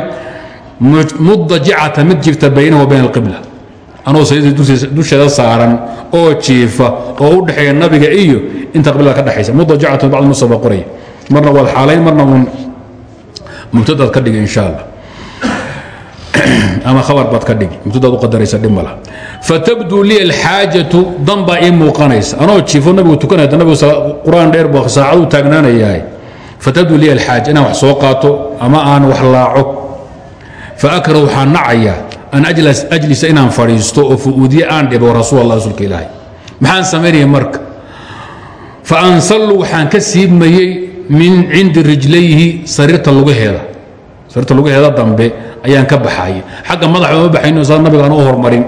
mudajicata mid jirta baynahu wa bayna alqibla anoo dusheeda saaran oo jiifa oo u dhexeeya nabiga iyo inta qiblada ka dhexaysa mudajicata bacd musaba qoraya marna waad xaalayn marna uun mubtadaad ka dhigi insha allah ama khabar baad ka dhigi mubtadaad u qadaraysa dhib ma laha. Li alxaajatu dan baa ii muuqanaysa. Anoo jiifo nabigu tukanaya nabigu qur'aan dheer buu saacadu taagnaanayahay. Fatabduu li alxaaja inaan wax soo qaato ama aan wax laaco. Faakrahu waxaan nacayaa an ajlisa inaan fadhiisto oo fuuudiye aan dhibo rasuul alla rasuulka ilaahay. Maxaan samaynaya marka? Fa ansallu waxaan ka siibmayey min cindi rijlayhi sariirta lugaheeda sariirta lugaheeda dambe ayaan ka baxaye xagga madaxa ma baxayno saa nabigaan u hormarin.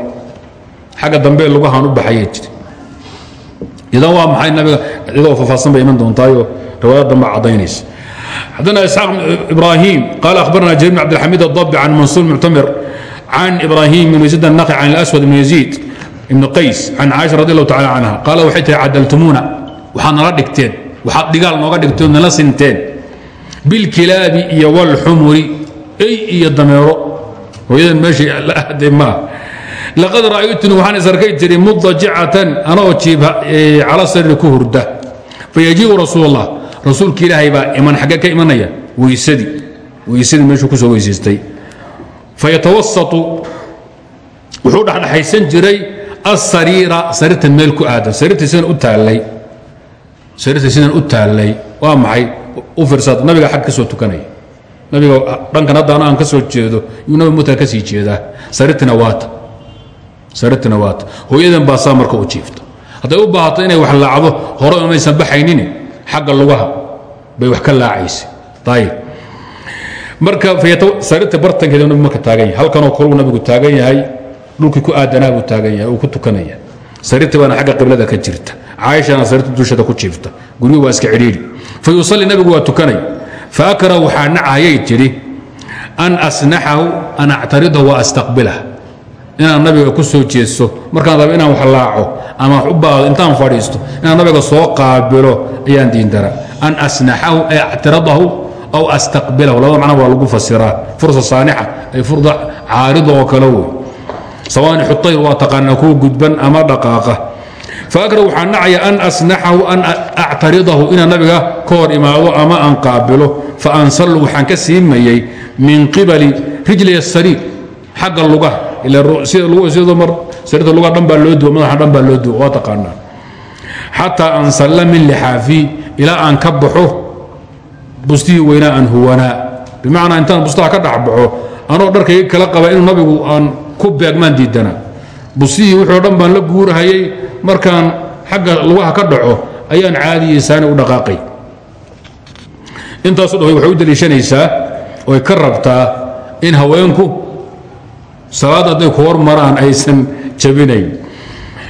Xagga dambe lugahaan u baxayay jiri. Idan waa maxay nabiga? Cidoo faahfaahsan bay iman doontaayo riwaayad dambe caddaynaysa xadana isxaaq ibraahim qaala akhbarana jarir bn cabdilxamiid addabi can mansuur muctamir can ibrahim ibn yaid anaqi can aswad ibn yaziid ibn qays can caaisha radi allahu tacala canha qaala waxay tahay cadaltumuuna waxaad nala dhigteen waxaad dhigaal nooga dhigtee ood nala sinteen bilkilaabi iyo walxumuri ey iyo dameero hooyadan meeshay la ahday maaha laqad ra'aytuni waxaan is arkay jiri mudajicatan anoo jiib cala sarri ku hurda fayajiibu rasuul allah rasuulka ilaahay baa iman xaggee ka imanaya weysadii weysadii meeshuu ku soo weysaystay fayatawasatu wuxuu dhexdhexaysan jiray asariira sariirta meel ku aadan sariirta sidan u taallay sariirta sidan u taallay waa maxay u fiirsaad nabiga xag ka soo tukanaya nabiga dhankan hadda anaan ka soo jeedo yuu nabi mutaa ka sii jeedaa sariirtina waata sariirtina waata hooyadan baa saa marka u jiifta hadday u baahato inay wax laacdo hore maysan baxaynin xagga lugaha bay wax ka laacaysa ayib marka sariirta bartankeeda nabi marka taagan yahay halkanoo kaluu nabigu taagan yahay dhulkii ku aadanaa buu taagan yahay uu ku tukanaya. Sariirta baana xagga qiblada ka jirta. Caaishana sariirta dushada ku jiifta guryu waa iska cidhiidhi. Fa yusalli nabigu waa tukanay. Fa akra waxaa nacayay tidhi an asnaxahu an actaridahu wa astaqbilah. Inaan nabiga ku soo jeesto markaan raba inaan wax laaco ama u baado intaan fadhiisto inaan nabiga soo qaabilo ayaan diindara an asnaxahu ay actiradahu aw astaqbilahu labada macna waa lagu fasiraa fursa saanixa ay furda caarida oo kale wey sawaanixu tayr waa taqaanaa kuwa gudban ama dhaqaaqa faakra waxaa nacaya an asnaxahu an actaridahu inaan nabiga ka hor ama aan qaabilo fa ansallu waxaan ka siimayey min qibali rijli sariir xagga lugaha sidoo mar sariirta lugaha dhan loo duwa madaxa dhan loo duwa waa taqaanaa xataa ansalla min lixaafii ilaa aan ka baxo bustihii weynaa aan huwanaa bimacnaa intaan bustaha ka dhexbaxo anoo dharkayga kala qaba inuu nabigu aan ku beegmaan diidana bustihii wuxuu dhan baan la guurahayay markaan xagga lugaha ka dhaco ayaan caadiyisaani u dhaqaaqay. Intaasu dha waxay u daliishanaysaa oy ka rabtaa in haweenku salaad hadday ku hormaraan aysan jabinayn.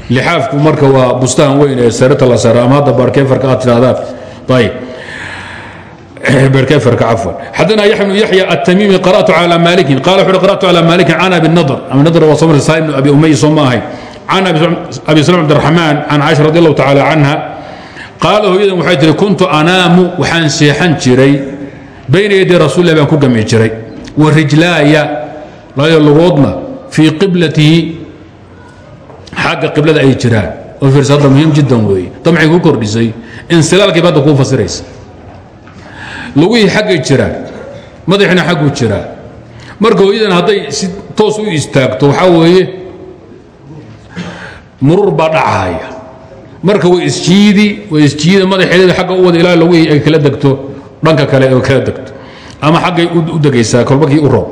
Lixaafku marka waa bustahan weyn ee sarita la sara ama hadda baarkeefarka aad tidhahdaan ayib xadana yaya bnu yaya atamimi qaratu al maalikin qala wuxu qaratu ala maalikin can abi nadr. Abi nadr waa samr saa'ib bnu abi umay soo ma ahay. Can abi salam cabdiraxmaan can caaisha radi allahu tacaala canha qaala hooyadan waxay tihi kuntu anaamu waxaan seexan jiray bayna yaday rasuulilah baan ku gami jiray wa rijlaaya labada lugoodna fii qiblatihi. Xagga qiblada ay jiraan. Oo fiirsa hadda muhiim jiddan weeye. Damcay ku kordhisay. Insilaalkii ba hadda kuu fasiraysa lugihii xaggay jiraan madaxina xagguu jiraa. Marka hooyadan hadday si toos u istaagto waxaa weeye murur baa dhacaya. Marka way isjiidi way isjiida madaxeedeeda xagga u wada ilaa lugihii ay kala degto dhanka kale ay kala degto. Ama xaggay u degaysaa kolbakii u roob.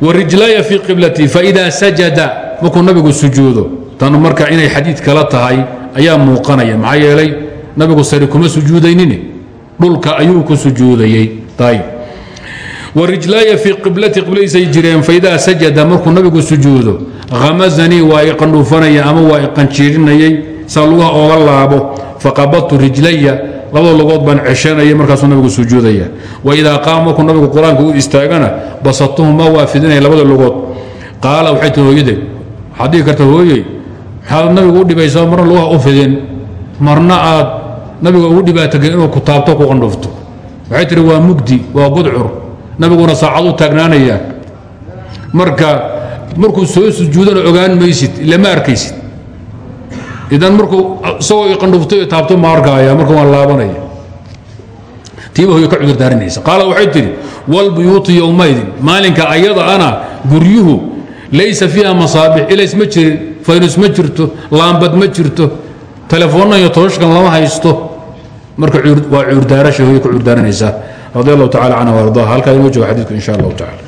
Warijlaaya fii qiblati faidaa sajada markuu nabigu sujuudo tan marka inay xadiid kala tahay ayaa muuqanaya. Maxaa yeelay nabigu sari kuma sujuudaynin dhulka ayuu ku sujuudayey ayb warijlaaya fii qiblati qibladiisay jireen faidaa sajada markuu nabigu sujuudo hamazanii waa iqandhuufanaya ama waa iqanjiirinayay saa lugaha ooga laabo faqabadtu rijlaya labada lugood baan ceshanayay markaasuu nabigu sujuudaya. Waidaa qaama markuu nabigu qur'aanka u istaagana basatuhuma waa fidinaya labada lugood. Qaala waxay tii hooyaday waxaad dhihi karta nabigu u dhibaysaa marna lugaha u fidin? Marna aad nabiga ugu dhibaatagay inuu ku taabto ku qandhufto waxay tihi waa mugdi waa gudcur nabiguna saacad u taagnaanaya. Marka markuu soo sujuudana ogaan maysid ila ma arkaysid. Idan markuu isagoo i qandhuftay o taabto ma arkaaya marka waan laabanaya. Tiiba hoyo ka cudur daarinaysa qaala waxay tidhi walbuyuutu yowmaydin maalinka ayada ana guryuhu laysa fiiha masaabix ilays ma jirin faynus ma jirto laambad ma jirto telefoonna iyo tooshkan lama haysto. Marka waa cuurdaarasha hooye ku cuurdaaranaysaa radi allahu tacala canha waardaha halkaa inoo jooga xadiidku insha allahu tacala